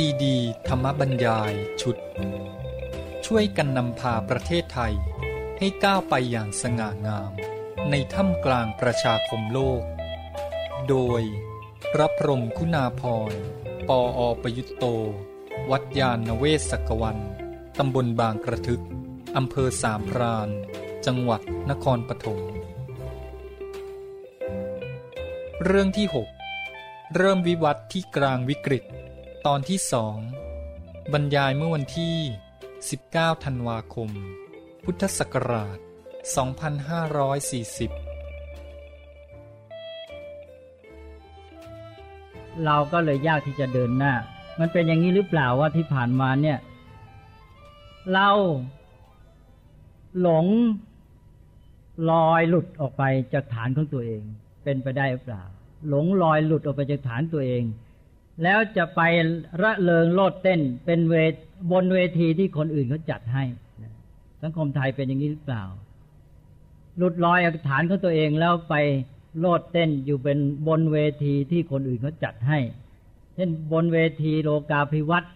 ซีดี ธรรมบรรยายชุด ช่วยกันนำพาประเทศไทย ให้ก้าวไปอย่างสง่างาม ในถ้ำกลางประชาคมโลก โดย พระพรมคุณาพรปออประยุตโต วัดยาณเวศกวันตำบลบางกระทึกอำเภอสามพรานจังหวัดนครปฐมเรื่องที่ 6 เริ่มวิวัฒน์ที่กลางวิกฤต ตอนที่สองบรรยายเมื่อวันที่ 19 ธันวาคม พุทธศักราช 2540 เราก็เลยยากที่จะเดินหน้า มันเป็นอย่างนี้หรือเปล่าว่าที่ผ่านมาเนี่ย เราหลงลอยหลุดออกไปจากฐานของตัวเอง เป็นไปได้หรือเปล่า หลงลอยหลุดออกไปจากฐานตัวเอง แล้วจะไประเริงโลดเต้นเป็นเวทบนเวทีที่คนอื่นเขาจัดให้ สังคมไทยเป็นอย่างนี้หรือเปล่า หลุดลอยจากฐานของตัวเองแล้วไปโลดเต้นอยู่เป็นบนเวทีที่คนอื่นเขาจัดให้ เช่นบนเวทีโลกาภิวัตน์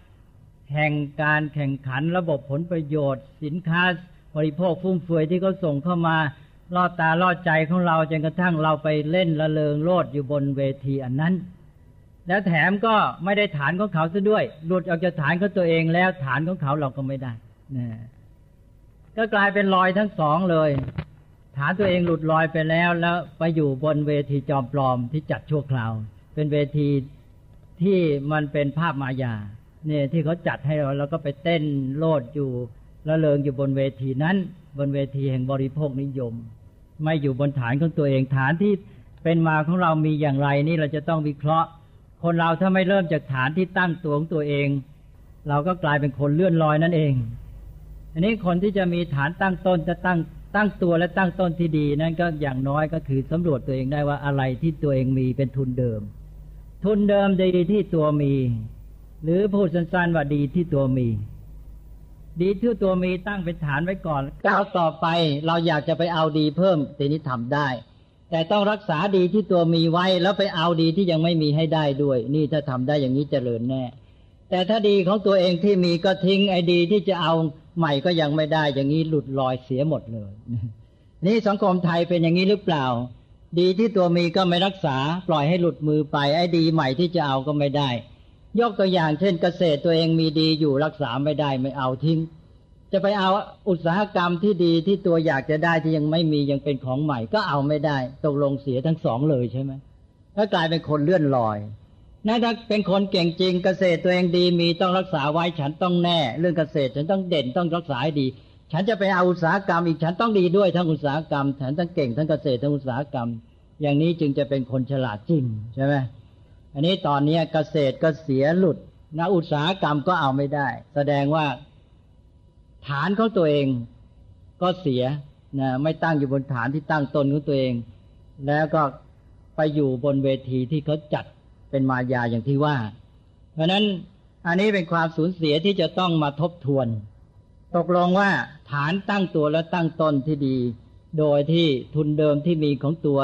แห่งการแข่งขันระบบผลประโยชน์ สินค้าบริโภคฟุ่มเฟือยที่เขาส่งเข้ามาล่อตาล่อใจของเราจนกระทั่งเราไปเล่นละเลงโลดอยู่บนเวทีอันนั้น แล้วแถมก็ไม่ได้ฐานของเขาซะด้วย หลุดออกจากฐานของตัวเองแล้วฐานของเขาเราก็ไม่ได้นะก็กลายเป็นรอยทั้งสองเลย ฐานตัวเองหลุดลอยไปแล้ว แล้วไปอยู่บนเวทีจอมปลอมที่จัดชั่วคราว เป็นเวทีที่มันเป็นภาพมายา เนี่ยที่เขาจัดให้เราแล้วก็ไปเต้นโลดอยู่ละเลงอยู่บนเวทีนั้น บนเวทีแห่งบริโภคนิยม ไม่อยู่บนฐานของตัวเองฐานที่เป็นมาของเรามีอย่างไรนี่เราจะต้องวิเคราะห์ คนเราถ้าไม่เริ่มจากฐานที่ตั้งตัวของตัวเอง เราก็กลายเป็นคนเลื่อนลอยนั่นเองอันนี้คนที่จะมีฐานตั้งต้นจะตั้งตั้งตัวและตั้งต้นที่ดีนั่นก็อย่างน้อยก็คือสำรวจตัวเองได้ว่าอะไรที่ตัวเองมีเป็นทุนเดิม ทุนเดิมดีที่ตัวมี หรือพูดสั้นๆว่าดีที่ตัวมี ดีที่ตัวมีตั้งเป็นฐานไว้ก่อนก้าวต่อไปเราอยากจะไปเอาดีเพิ่มทีนี้ทำได้ แต่ต้องรักษาดีที่ตัวมีไว้ แล้วไปเอาดีที่ยังไม่มีให้ได้ด้วย นี่ถ้าทำได้อย่างนี้เจริญแน่ แต่ถ้าดีของตัวเองที่มีก็ทิ้งไอ้ดีที่จะเอาใหม่ก็ยังไม่ได้ อย่างนี้หลุดลอยเสียหมดเลย นี่สังคมไทยเป็นอย่างนี้หรือเปล่า ดีที่ตัวมีก็ไม่รักษา ปล่อยให้หลุดมือไป ไอ้ดีใหม่ที่จะเอาก็ไม่ได้ ยกตัวอย่างเช่นเกษตรตัวเองมีดีอยู่รักษาไม่ได้ไม่เอาทิ้ง จะไปเอาอุตสาหกรรมที่ดีที่ตัวอยากจะได้ที่ยังไม่มียังเป็นของใหม่ก็เอาไม่ได้ ตกลงเสียทั้งสองเลยใช่ไหมถ้ากลายเป็นคนเลื่อนลอยนั่นถ้าเป็นคนเก่งจริงเกษตรตัวเองดีมีต้องรักษาไว้ฉันต้องแน่ เรื่องเกษตรฉันต้องเด่นต้องรักษาให้ดี ฉันจะไปเอาอุตสาหกรรมอีกฉันต้องดีด้วยทั้งอุตสาหกรรมฉันทั้งเก่งทั้งเกษตรทั้งอุตสาหกรรม อย่างนี้จึงจะเป็นคนฉลาดจริงใช่ไหมอันนี้ตอนนี้เกษตรก็เสียหลุดนะอุตสาหกรรมก็เอาไม่ได้ แสดงว่า ฐานของตัวเองก็เสียนะไม่ตั้งอยู่บนฐานที่ตั้งตนของตัวเอง แล้วก็ไปอยู่บนเวทีที่เขาจัดเป็นมายาอย่างที่ว่า เพราะนั้นอันนี้เป็นความสูญเสียที่จะต้องมาทบทวน ตกลงว่าฐานตั้งตัวและตั้งตนที่ดี โดยที่ทุนเดิมที่มีของตัว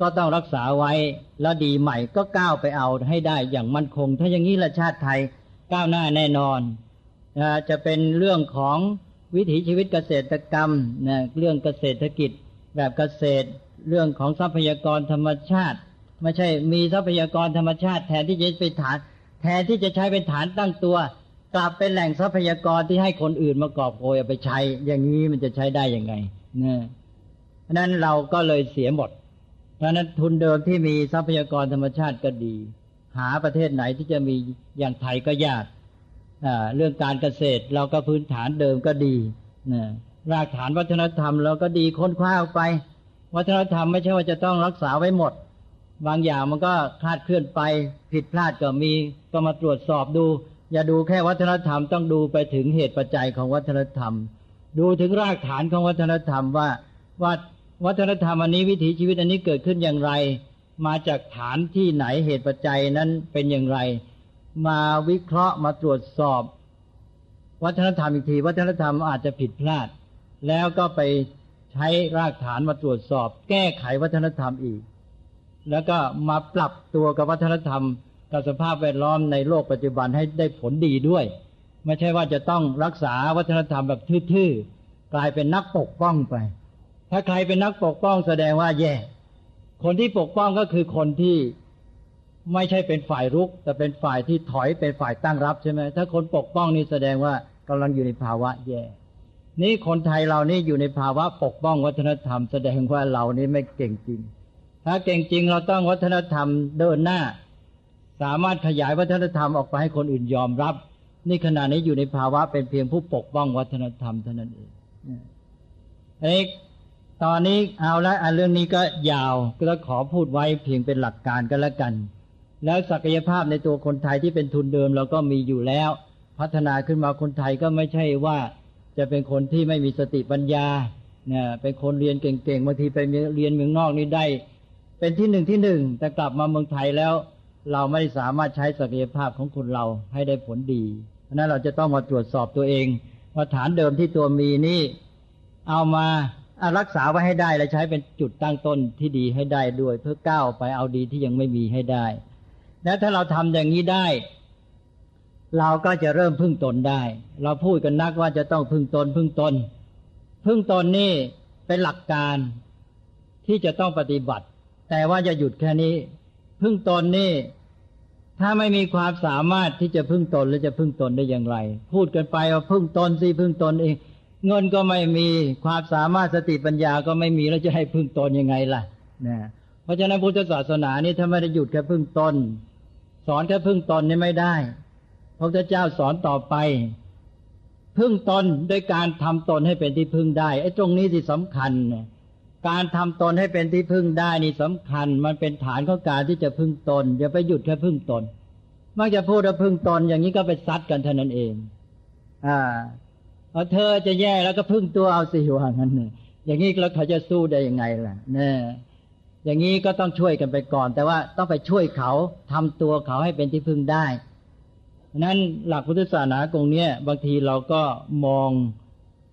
ก็ต้องรักษาไว้แล้วดีใหม่ก็ก้าวไปเอาให้ได้อย่างมั่นคง ถ้าอย่างนี้ละชาติไทยก้าวหน้าแน่นอน จะเป็นเรื่องของวิถีชีวิตเกษตรกรรมนะเรื่องเกษตรกิจแบบเกษตร เรื่องของทรัพยากรธรรมชาติ ไม่ใช่มีทรัพยากรธรรมชาติแทนที่จะเป็นฐาน แทนที่จะใช้เป็นฐานตั้งตัว กลับเป็นแหล่งทรัพยากรที่ให้คนอื่นมากอบโกยเอาไปใช้ อย่างนี้มันจะใช้ได้ยังไงนะนั้นเราก็เลยเสียหมด เพราะนั้นทุนเดิมที่มีทรัพยากรธรรมชาติก็ดี หาประเทศไหนที่จะมีอย่างไทยก็ยาก เรื่องการเกษตรเราก็พื้นฐานเดิมก็ดีนะรากฐานวัฒนธรรมเราก็ดีค้นคว้าไป วัฒนธรรมไม่ใช่ว่าจะต้องรักษาไว้หมด บางอย่างมันก็คลาดเคลื่อนไป ผิดพลาดก็มีก็มาตรวจสอบดู อย่าดูแค่วัฒนธรรมต้องดูไปถึงเหตุปัจจัยของวัฒนธรรม ดูถึงรากฐานของวัฒนธรรมว่าว่าวัฒนธรรมอันนี้วิถีชีวิตอันนี้เกิดขึ้นอย่างไร มาจากฐานที่ไหนเหตุปัจจัยนั้นเป็นอย่างไร มาวิเคราะห์มาตรวจสอบ วัฒนธรรมอีกที วัฒนธรรมอาจจะผิดพลาด แล้วก็ไปใช้รากฐานมาตรวจสอบ แก้ไขวัฒนธรรมอีก แล้วก็มาปรับตัวกับวัฒนธรรมกับสภาพแวดล้อมในโลกปัจจุบันให้ได้ผลดีด้วย ไม่ใช่ว่าจะต้องรักษาวัฒนธรรมแบบทื่อๆกลายเป็นนักปกป้องไป ถ้าใครเป็นนักปกป้องแสดงว่าแย่ คนที่ปกป้องก็คือคนที่ ไม่ใช่เป็นฝ่ายรุก แต่เป็นฝ่ายที่ถอยเป็นฝ่ายตั้งรับใช่ไหมถ้าคนปกป้องนี่แสดงว่ากำลังอยู่ในภาวะแย่ นี่คนไทยเรานี่อยู่ในภาวะปกป้องวัฒนธรรม แสดงว่าเรานี่ไม่เก่งจริง ถ้าเก่งจริงเราต้องวัฒนธรรมเดินหน้า สามารถขยายวัฒนธรรมออกไปให้คนอื่นยอมรับ นี่ขณะนี้อยู่ในภาวะเป็นเพียงผู้ปกป้องวัฒนธรรมเท่านั้นเองเอกตอนนี้เอาละเรื่องนี้ก็ยาวก็ขอพูดไว้เพียงเป็นหลักการก็แล้วกัน แล้วศักยภาพในตัวคนไทยที่เป็นทุนเดิมเราก็มีอยู่แล้ว พัฒนาขึ้นมาคนไทยก็ไม่ใช่ว่าจะเป็นคนที่ไม่มีสติปัญญาเนี่ยเป็นคนเรียนเก่งๆบางทีไปเรียนเมืองนอกนี่ได้ เป็นที่หนึ่งที่หนึ่งแต่กลับมาเมืองไทยแล้ว เราไม่สามารถใช้ศักยภาพของคนเราให้ได้ผลดีเพราะนั้นเราจะต้องมาตรวจสอบตัวเองว่าฐานเดิมที่ตัวมีนี่ เอามารักษาไว้ให้ได้และใช้เป็นจุดตั้งต้นที่ดีให้ได้ด้วย เพื่อก้าวไปเอาดีที่ยังไม่มีให้ได้ และถ้าเราทำอย่างนี้ได้ เราก็จะเริ่มพึ่งตนได้ เราพูดกันนักว่าจะต้องพึ่งตน พึ่งตน พึ่งตนนี่เป็นหลักการที่จะต้องปฏิบัติ แต่ว่าจะหยุดแค่นี้ พึ่งตนนี่ ถ้าไม่มีความสามารถที่จะพึ่งตนแล้วจะพึ่งตนได้อย่างไร พูดกันไปว่าพึ่งตนสิพึ่งตนเองเงินก็ไม่มีความสามารถสติปัญญาก็ไม่มีแล้วจะให้พึ่งตนยังไงล่ะนะเพราะฉะนั้นพุทธศาสนานี่ถ้าไม่ได้หยุดแค่พึ่งตน สอนแค่พึ่งตนนี่ไม่ได้พระพุทธเจ้าสอนต่อไป พึ่งตนด้วยการทำตนให้เป็นที่พึ่งได้ไอ้ตรงนี้ที่สำคัญการทำตนให้เป็นที่พึ่งได้นี่สำคัญ มันเป็นฐานของการที่จะพึ่งตนอย่าไปหยุดแค่พึ่งตนมักจะพูดว่าพึ่งตนอย่างนี้ก็ไปซัดกันเท่านั้นเอง อ่าพอเธอจะแย่แล้วก็พึ่งตัวเอาสิว่างั้นอย่างนี้แล้วเขาจะสู้ได้ยังไงล่ะเนี่ย อย่างนี้ก็ต้องช่วยกันไปก่อน แต่ว่าต้องไปช่วยเขาทำตัวเขาให้เป็นที่พึ่งได้นั้นหลักพุทธศาสนาตรงนี้บางทีเราก็มอง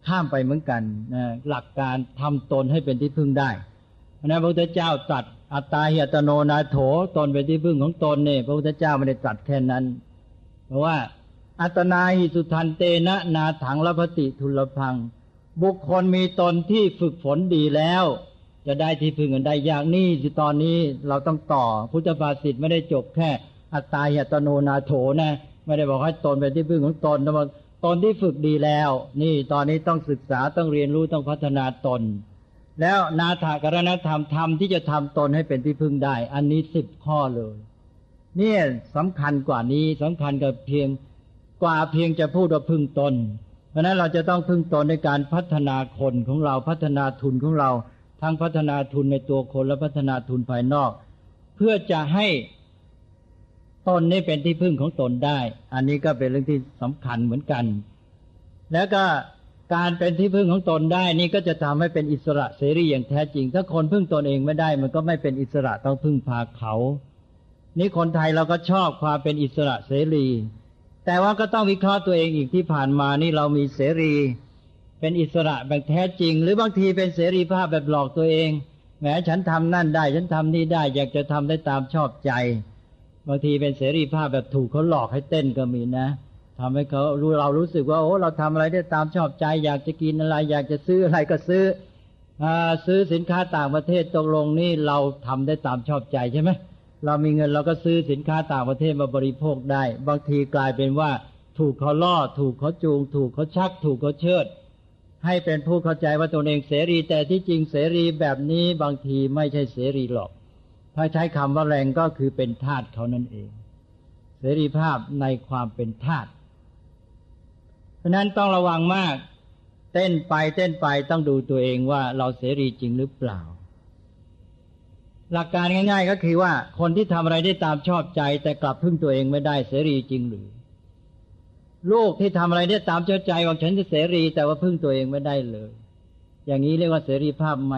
ข้ามไปเหมือนกันนะหลักการทำตนให้เป็นที่พึ่งได้นะพระพุทธเจ้าตรัสอัตตาหิตโนนาโถตนเป็นที่พึ่งของตนเนี่ยพระพุทธเจ้าไม่ได้ตรัสแค่นั้น เพราะว่า อัตนาหิสุทันเตนะนาถังละพติทุลพัง บุคคลมีตนที่ฝึกฝนดีแล้ว จะได้ที่พึ่งกันได้ยากนี่ตอนนี้เราต้องต่อพุทธภาษิตไม่ได้จบแค่ อัตตาหิตโนนาโถนะไม่ได้บอกให้ตนเป็นที่พึ่งของตนแต่ว่าตนที่ฝึกดีแล้ว นี่ตอนนี้ต้องศึกษาต้องเรียนรู้ต้องพัฒนาตน แล้วนาถากรณธรรมธรรมที่จะทำตนให้เป็นที่พึ่งได้ อันนี้สิบข้อเลย เนี่ยสำคัญกว่านี้สำคัญกับเพียงกว่าเพียงจะพูดว่าพึ่งตน เพราะนั้นเราจะต้องพึ่งตนในการพัฒนาคนของเราพัฒนาทุนของเรา ทั้งพัฒนาทุนในตัวคนและพัฒนาทุนภายนอก เพื่อจะให้ตนนี้เป็นที่พึ่งของตนได้ อันนี้ก็เป็นเรื่องที่สำคัญเหมือนกัน แล้วก็การเป็นที่พึ่งของตนได้นี่ก็จะทำให้เป็นอิสระเสรีอย่างแท้จริง ถ้าคนพึ่งตนเองไม่ได้ มันก็ไม่เป็นอิสระต้องพึ่งพาเขา นี่คนไทยเราก็ชอบความเป็นอิสระเสรี แต่ว่าก็ต้องวิเคราะห์ตัวเองอีกที่ผ่านมานี่เรามีเสรี เป็นอิสระแบบแท้จริง หรือบางทีเป็นเสรีภาพแบบหลอกตัวเองแหมฉันทำนั่นได้ ฉันทำนี่ได้ อยากจะทำได้ตามชอบใจ บางทีเป็นเสรีภาพแบบถูกเขาหลอกให้เต้นก็มีนะทำให้เขารู้เรารู้สึกว่าโอ้เราทำอะไรได้ตามชอบใจ อยากจะกินอะไร อยากจะซื้ออะไรก็ซื้ออซื้อสินค้าต่างประเทศตกลงนี่เราทำได้ตามชอบใจใช่ไหมเรามีเงินเราก็ซื้อสินค้าต่างประเทศมาบริโภคได้ บางทีกลายเป็นว่า ถูกเขาล่อ ถูกเขาจูง ถูกเขาชัก ถูกเขาเชิด ให้เป็นผู้เข้าใจว่าตนเองเสรี แต่ที่จริงเสรีแบบนี้บางทีไม่ใช่เสรีหรอก ถ้าใช้คำว่าแรงก็คือเป็นทาสเขานั่นเอง เสรีภาพในความเป็นทาสเพราะนั้นต้องระวังมาก เต้นไปเต้นไปต้องดูตัวเองว่าเราเสรีจริงหรือเปล่า หลักการง่าย ๆ ก็คือว่าคนที่ทำอะไรได้ตามชอบใจ แต่กลับพึ่งตัวเองไม่ได้เสรีจริงหรือ ลูกที่ทำอะไรได้ตามเจ้าใจของฉันจะเสรี แต่ว่าพึ่งตัวเองไม่ได้เลย อย่างนี้เรียกว่าเสรีภาพไหม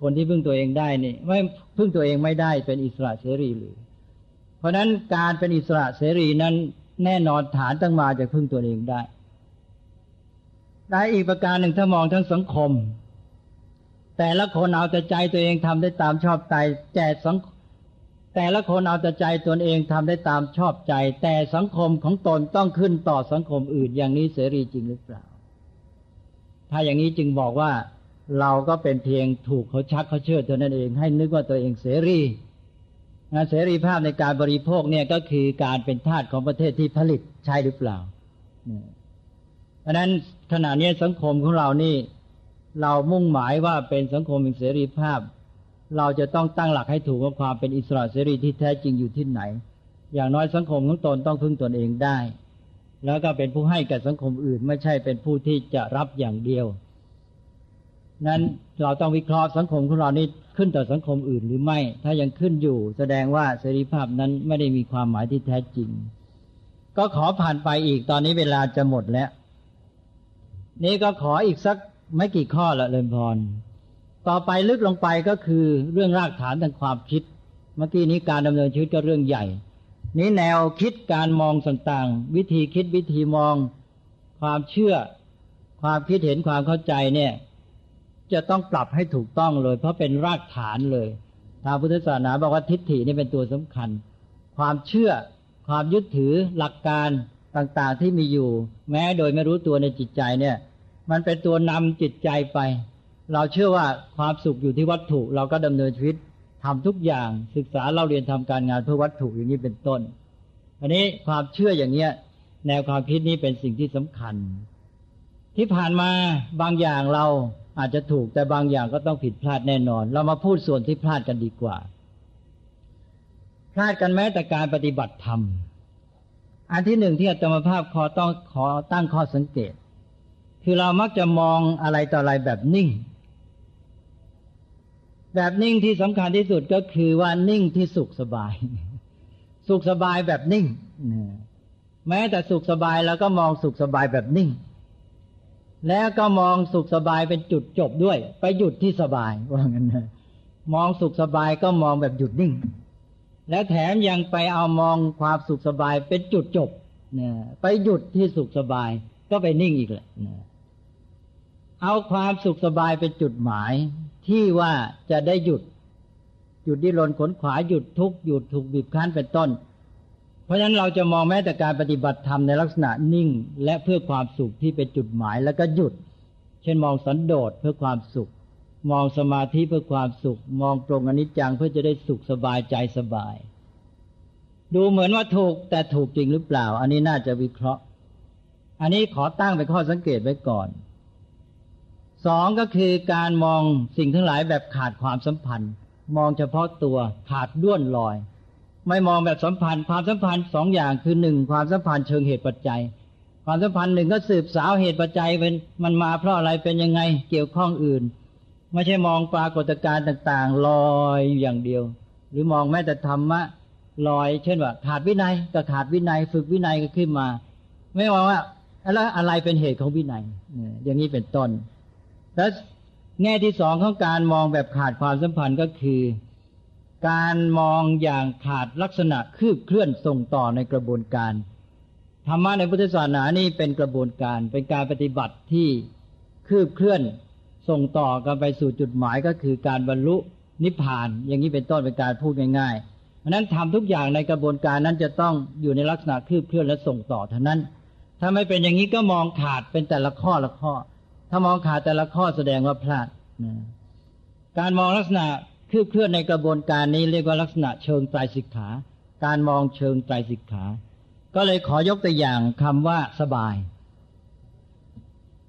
คนที่พึ่งตัวเองได้นี่ไม่พึ่งตัวเองไม่ได้เป็นอิสระเสรีหรือ เพราะฉะนั้นการเป็นอิสระเสรีนั้นแน่นอนฐานตั้งมาจากพึ่งตัวเองได้ได้อีกประการหนึ่งถ้ามองทั้งสังคม แต่ละคนเอาแต่ใจตัวเองทำได้ตามชอบใจแจกสัง แต่ละคนเอาแต่ใจตนเองทำได้ตามชอบใจ แต่สังคมของตนต้องขึ้นต่อสังคมอื่นอย่างนี้เสรีจริงหรือเปล่า ถ้าอย่างนี้จึงบอกว่าเราก็เป็นเพียงถูกเขาชักเขาเชิดเท่านั้นเอง ให้นึกว่าตัวเองเสรีนะเสรีภาพในการบริโภคเนี่ยก็คือการเป็นทาสของประเทศที่ผลิตใช่หรือเปล่าเพราะนั้นขณะนี้สังคมของเรานี่ เรามุ่งหมายว่าเป็นสังคมแห่งเสรีภาพ เราจะต้องตั้งหลักให้ถูกว่าความเป็นอิสระเสรีที่แท้จริงอยู่ที่ไหน อย่างน้อยสังคมของตนต้องพึ่งตนเองได้ แล้วก็เป็นผู้ให้แก่สังคมอื่น ไม่ใช่เป็นผู้ที่จะรับอย่างเดียว นั้นเราต้องวิเคราะห์สังคมของเรานี้ขึ้นต่อสังคมอื่นหรือไม่ ถ้ายังขึ้นอยู่ แสดงว่าเสรีภาพนั้นไม่ได้มีความหมายที่แท้จริง ก็ขอผ่านไปอีกตอนนี้เวลาจะหมดแล้ว นี่ก็ขออีกสักไม่กี่ข้อละเลนพร ต่อไปลึกลงไปก็คือเรื่องรากฐานทางความคิด เมื่อกี้นี้การดำเนินชีวิตก็เรื่องใหญ่ นี้แนวคิดการมองต่างๆ วิธีคิดวิธีมอง ความเชื่อ ความคิดเห็นความเข้าใจเนี่ย จะต้องปรับให้ถูกต้องเลย เพราะเป็นรากฐานเลยทางพุทธศาสนาบอกว่าทิฏฐินี่เป็นตัวสำคัญ ความเชื่อ ความยึดถือหลักการต่างๆที่มีอยู่ แม้โดยไม่รู้ตัวในจิตใจเนี่ย มันเป็นตัวนำจิตใจไป เราเชื่อว่าความสุขอยู่ที่วัตถุ เราก็ดำเนินชีวิตทำทุกอย่างศึกษาเราเรียนทำการงานเพื่อวัตถุอย่างนี้เป็นต้น อันนี้ความเชื่ออย่างเนี้ย แนวความคิดนี้เป็นสิ่งที่สำคัญ ที่ผ่านมาบางอย่างเราอาจจะถูกแต่บางอย่างก็ต้องผิดพลาดแน่นอน เรามาพูดส่วนที่พลาดกันดีกว่า พลาดกันแม้แต่การปฏิบัติธรรมอันที่หนึ่งที่อาตมาภาพขอต้องขอตั้งข้อสังเกต คือเรามักจะมองอะไรต่ออะไรแบบนิ่ง แบบนิ่งที่สำคัญที่สุดก็คือว่านิ่งที่สุขสบาย สุขสบายแบบนิ่งแม้แต่สุขสบายแล้วก็มองสุขสบายแบบนิ่ง แล้วก็มองสุขสบายเป็นจุดจบด้วย ไปหยุดที่สบายว่างั้นนะมองสุขสบายก็มองแบบหยุดนิ่ง และแถมยังไปเอามองความสุขสบายเป็นจุดจบนไปหยุดที่สุขสบายก็ไปนิ่งอีกแหละเอาความสุขสบายเป็นจุดหมาย ที่ว่าจะได้หยุด หยุดดิ้นรนขนขวาหยุดทุกหยุดถูกบีบคั้นเป็นต้น เพราะฉะนั้นเราจะมองแม้แต่การปฏิบัติธรรมในลักษณะนิ่ง และเพื่อความสุขที่เป็นจุดหมายแล้วก็หยุด เช่นมองสันโดษเพื่อความสุข มองสมาธิเพื่อความสุข มองตรงอนิจจังเพื่อจะได้สุขสบายใจสบาย ดูเหมือนว่าถูกแต่ถูกจริงหรือเปล่า อันนี้น่าจะวิเคราะห์ อันนี้ขอตั้งเป็นข้อสังเกตไว้ก่อน สองก็คือการมองสิ่งทั้งหลายแบบขาดความสัมพันธ์ มองเฉพาะตัวขาดด้วนลอย ไม่มองแบบสัมพันธ์ความสัมพันธ์สองอย่างคือหนึ่งความสัมพันธ์เชิงเหตุปัจจัย ความสัมพันธ์หนึ่งก็สืบสาวเหตุปัจจัยเป็นมันมาเพราะอะไรเป็นยังไงเกี่ยวข้องอื่น ไม่ใช่มองปรากฏการณ์ต่างๆ ลอยอย่างเดียว หรือมองแม้แต่ธรรมะลอย เช่นว่า ขาดวินัยก็ขาดวินัย ฝึกวินัยก็ขึ้นมา ไม่มองว่าแล้วอะไรเป็นเหตุของวินัยอย่างนี้เป็นต้น แล้วแง่ที่สองของการมองแบบขาดความสัมพันธ์ก็คือ การมองอย่างขาดลักษณะคืบเคลื่อนส่งต่อในกระบวนการธรรมะในพุทธศาสนานี่เป็นกระบวนการเป็นการปฏิบัติที่คืบเคลื่อนส่งต่อกันไปสู่จุดหมายก็คือการบรรลุนิพพาน อย่างนี้เป็นต้นเป็นการพูดง่ายๆเพราะนั้นทำทุกอย่างในกระบวนการนั้นจะต้องอยู่ในลักษณะคืบเคลื่อนและส่งต่อเท่านั้น ถ้าไม่เป็นอย่างนี้ก็มองขาดเป็นแต่ละข้อละข้อ ถ้ามองขาดแต่ละข้อแสดงว่าพลาดการมองลักษณะคืบเคลื่อนในกระบวนการนี้เรียกว่าลักษณะเชิงไตรสิกขา การมองเชิงไตรสิกขา ก็เลยขอยกตัวอย่างคำว่าสบาย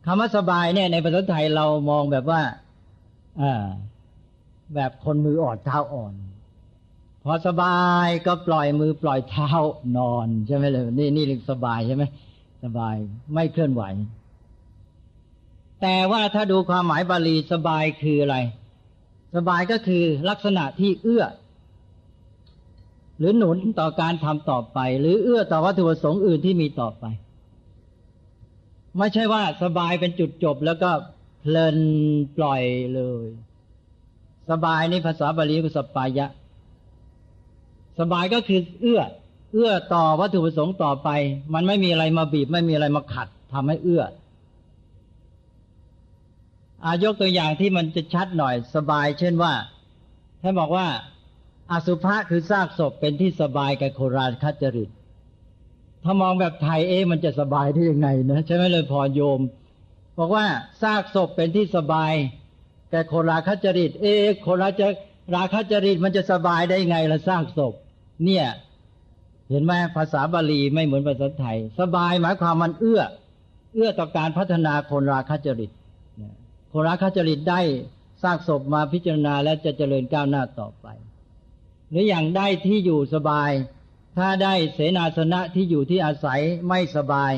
คำว่าสบายเนี่ยในภาษาไทยเรามองแบบว่าอ่าแบบคนมืออ่อนเท้าอ่อน พอสบายก็ปล่อยมือปล่อยเท้านอนใช่ไหมเลยนี่นี่เรียกสบายใช่ไหมสบายไม่เคลื่อนไหว แต่ว่าถ้าดูความหมายบาลีสบายคืออะไร สบายก็คือลักษณะที่เอื้อ หรือหนุนต่อการทำต่อไป หรือเอื้อต่อวัตถุประสงค์อื่นที่มีต่อไป ไม่ใช่ว่าสบายเป็นจุดจบแล้วก็เพลินปล่อยเลย สบายนี่ภาษาบาลีคือสปายะ สบายก็คือเอื้อ เอื้อต่อวัตถุประสงค์ต่อไป มันไม่มีอะไรมาบีบ ไม่มีอะไรมาขัดทำให้เอื้อ อายกตัวอย่างที่มันจะชัดหน่อยสบาย เช่นว่าท่านบอกว่าอสุภะคือซากศพเป็นที่สบายกับโคราชคัจริต ถ้ามองแบบไทยเอ๊มันจะสบายได้ยังไงนะใช่ไหมเลยพรโยม บอกว่าซากศพเป็นที่สบายแต่โคราคจริต เอ๊โคราจะราคจริตมันจะสบายได้ไงละซากศพ เนี่ย เห็นไหมภาษาบาลีไม่เหมือนภาษาไทย สบายหมายความมันเอื้อ เอื้อต่อการพัฒนาคนราคจริต คนราคจริตได้ซากศพมาพิจารณาและจะเจริญก้าวหน้าต่อไป หรืออย่างได้ที่อยู่สบาย ถ้าได้เสนาสนะที่อยู่ที่อาศัยไม่สบาย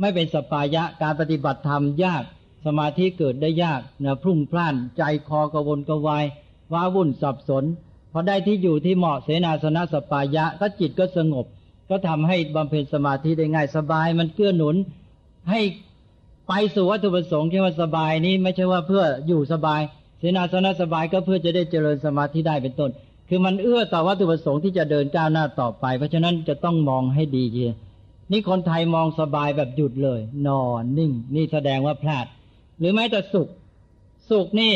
ไม่เป็นสปายะการปฏิบัติธรรมยาก สมาธิเกิดได้ยากนะพรุ่งพล่าน ใจคอกระวนกระวายว้าวุ่นสับสนพอได้ที่อยู่ที่เหมาะเสนาสนะสปายะก็จิตก็สงบ ก็ทำให้บำเพ็ญสมาธิได้ง่ายสบาย มันเกื้อหนุนให้ ไปสู่วัตถุประสงค์ที่ว่าสบายนี้ไม่ใช่ว่าเพื่ออยู่สบายเสนาสนะสบายก็เพื่อจะได้เจริญสมาธิได้เป็นต้น คือมันเอื้อต่อวัตถุประสงค์ที่จะเดินก้าวหน้าต่อไป เพราะฉะนั้นจะต้องมองให้ดีเชียนี่คนไทยมองสบายแบบหยุดเลย นอนนิ่ง นี่แสดงว่าพลาด หรือแม้แต่สุข สุขนี่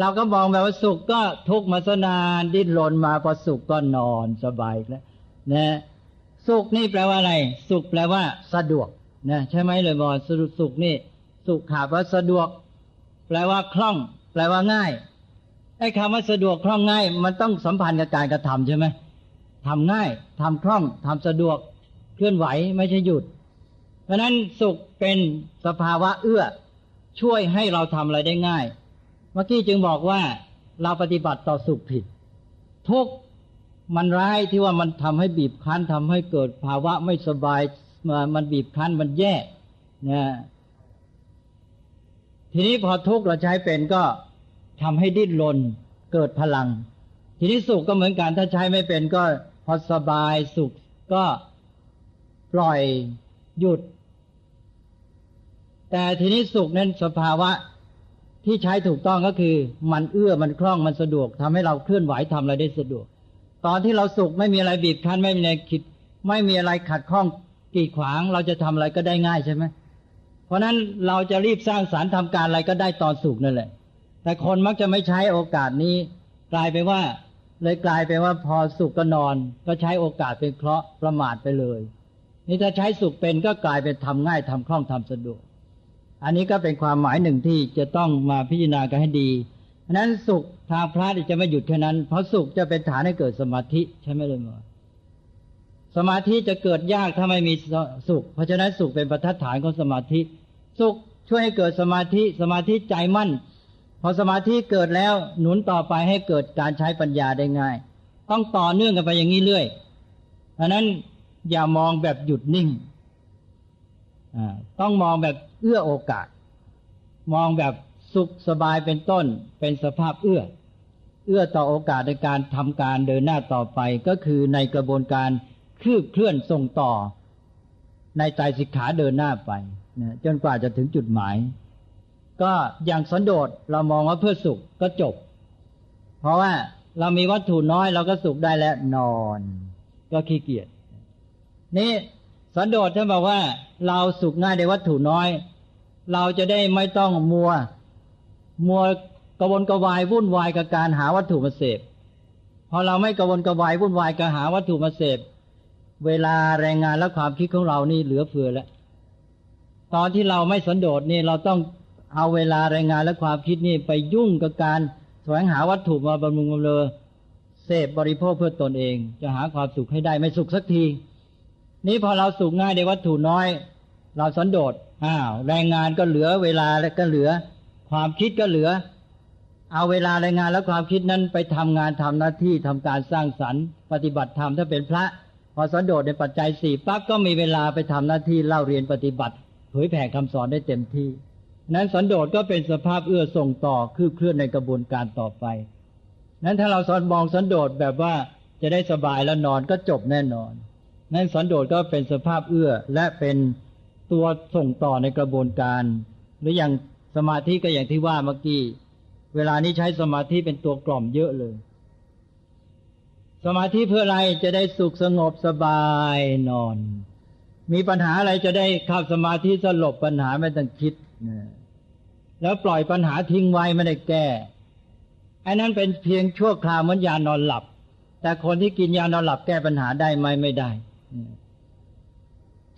เราก็มองแบบว่าสุขก็ทุกมาสนานดิ้นรนมาพอสุขก็นอนสบายแล้วนะ สุขนี่แปลว่าอะไร สุขแปลว่า สะดวก นะใช่ไหมเลยบอกสุขนี่ สุขขาดว่าสะดวก แปลว่าคล่อง แปลว่าง่ายไอ้คำว่าสะดวกคล่องง่าย มันต้องสัมพันธ์กับการกระทำใช่ไหมทำง่ายทำคล่องทำสะดวกเคลื่อนไหวไม่ใช่หยุด เพราะนั้นสุขเป็นสภาวะเอื้อ ช่วยให้เราทำอะไรได้ง่าย เมื่อกี้จึงบอกว่าเราปฏิบัติต่อสุขผิด ทุกมันร้ายที่ว่ามันทำให้บีบคั้นทำให้เกิดภาวะไม่สบาย มันบีบคั้นมันแย่นะทีนี้พอทุกข์เราใช้เป็นก็ทำให้ดิ้นรนเกิดพลัง ทีนี้สุขก็เหมือนกันถ้าใช้ไม่เป็นก็พอสบายสุขก็ปล่อยหยุด แต่ทีนี้สุขนั้นสภาวะที่ใช้ถูกต้องก็คือ มันเอื้อมันคล่องมันสะดวกทำให้เราเคลื่อนไหวทำอะไรได้สะดวก ตอนที่เราสุขไม่มีอะไรบีบคั้นไม่มีอะไรคิด ไม่มีอะไรขัดข้อง กีดขวางเราจะทำอะไรก็ได้ง่ายใช่ไหมเพราะนั้นเราจะรีบสร้างสารรค์ทำการอะไรก็ได้ตอนสุขนั่นแหละ แต่คนมักจะไม่ใช้โอกาสนี้ กลายไปว่า เลยกลายไปว่าพอสุขก็นอน ก็ใช้โอกาสเป็นเคราะห์ประมาทไปเลย นี่ถ้าใช้สุขเป็นก็กลายเป็นทำง่ายทำคล่องทำสะดวก อันนี้ก็เป็นความหมายหนึ่งที่จะต้องมาพิจารณากันให้ดีเพราะนั้นสุขทางพระจะไม่หยุดแค่นั้น เพราะสุขจะเป็นฐานให้เกิดสมาธิใช่ไหมเลยมอ สมาธิจะเกิดยากถ้าไม่มีสุข เพราะฉะนั้นสุขเป็นประทัดฐานของสมาธิ สุขช่วยให้เกิดสมาธิสมาธิใจมั่น พอสมาธิเกิดแล้วหนุนต่อไปให้เกิดการใช้ปัญญาได้ง่าย ต้องต่อเนื่องกันไปอย่างนี้เรื่อยเพราะนั้นอย่ามองแบบหยุดนิ่งต้องมองแบบเอื้อโอกาส มองแบบสุขสบายเป็นต้น เป็นสภาพเอื้อ เอื้อต่อโอกาสในการทำการเดินหน้าต่อไปก็คือในกระบวนการ คืบเคลื่อนส่งต่อ ในใจสิกขาเดินหน้าไปนะจนกว่าจะถึงจุดหมาย ก็อย่างสันโดษเรามองว่าเพื่อสุขก็จบ เพราะว่าเรามีวัตถุน้อยเราก็สุขได้แล้วนอน ก็ขี้เกียจนี่สันโดษท่านบอกว่า เราสุขง่ายในวัตถุน้อย เราจะได้ไม่ต้องมัว มัวกระวนกระวายวุ่นวายกับการหาวัตถุมาเสพพอเราไม่กระวนกระวายวุ่นวายกับหาวัตถุมาเสพ เวลาแรงงานและความคิดของเรานี่เหลือเฟือแล้ว ตอนที่เราไม่สันโดษนี่เราต้องเอาเวลาแรงงานและความคิดนี่ไปยุ่งกับการแสวงหาวัตถุมาบำรุงบำเรอเสพบริโภคเพื่อตนเอง จะหาความสุขให้ได้ไม่สุขสักที นี้พอเราสุขง่ายในวัตถุน้อย เราสันโดษอ้าวแรงงานก็เหลือเวลาแล้วก็เหลือ ความคิดก็เหลือ เอาเวลาแรงงานและความคิดนั้นไปทำงานทำหน้าที่ทำการสร้างสรรค์ ปฏิบัติธรรมถ้าเป็นพระ อสันโดษในปัจจัยสี่ปั๊บก็มีเวลาไปทำหน้าที่เล่าเรียนปฏิบัติ เผยแผ่คำสอนได้เต็มที่ นั้นสันโดษก็เป็นสภาพเอื้อส่งต่อคืบเคลื่อนในกระบวนการต่อไป นั้นถ้าเราสอนมองสันโดษแบบว่าจะได้สบายแล้วนอนก็จบแน่นอน นั้นสันโดษก็เป็นสภาพเอื้อและเป็นตัวส่งต่อในกระบวนการ หรืออย่างสมาธิก็อย่างที่ว่าเมื่อกี้ เวลานี้ใช้สมาธิเป็นตัวกล่อมเยอะเลย สมาธิเพื่ออะไรจะได้สุขสงบสบายนอน มีปัญหาอะไรจะได้เข้าสมาธิสลบปัญหาไม่ต้องคิดแล้วปล่อยปัญหาทิ้งไว้ไม่ได้แก้อันนั้นเป็นเพียงชั่วคราวเหมือนยานอนหลับ แต่คนที่กินยานอนหลับแก้ปัญหาได้ไหมไม่ได้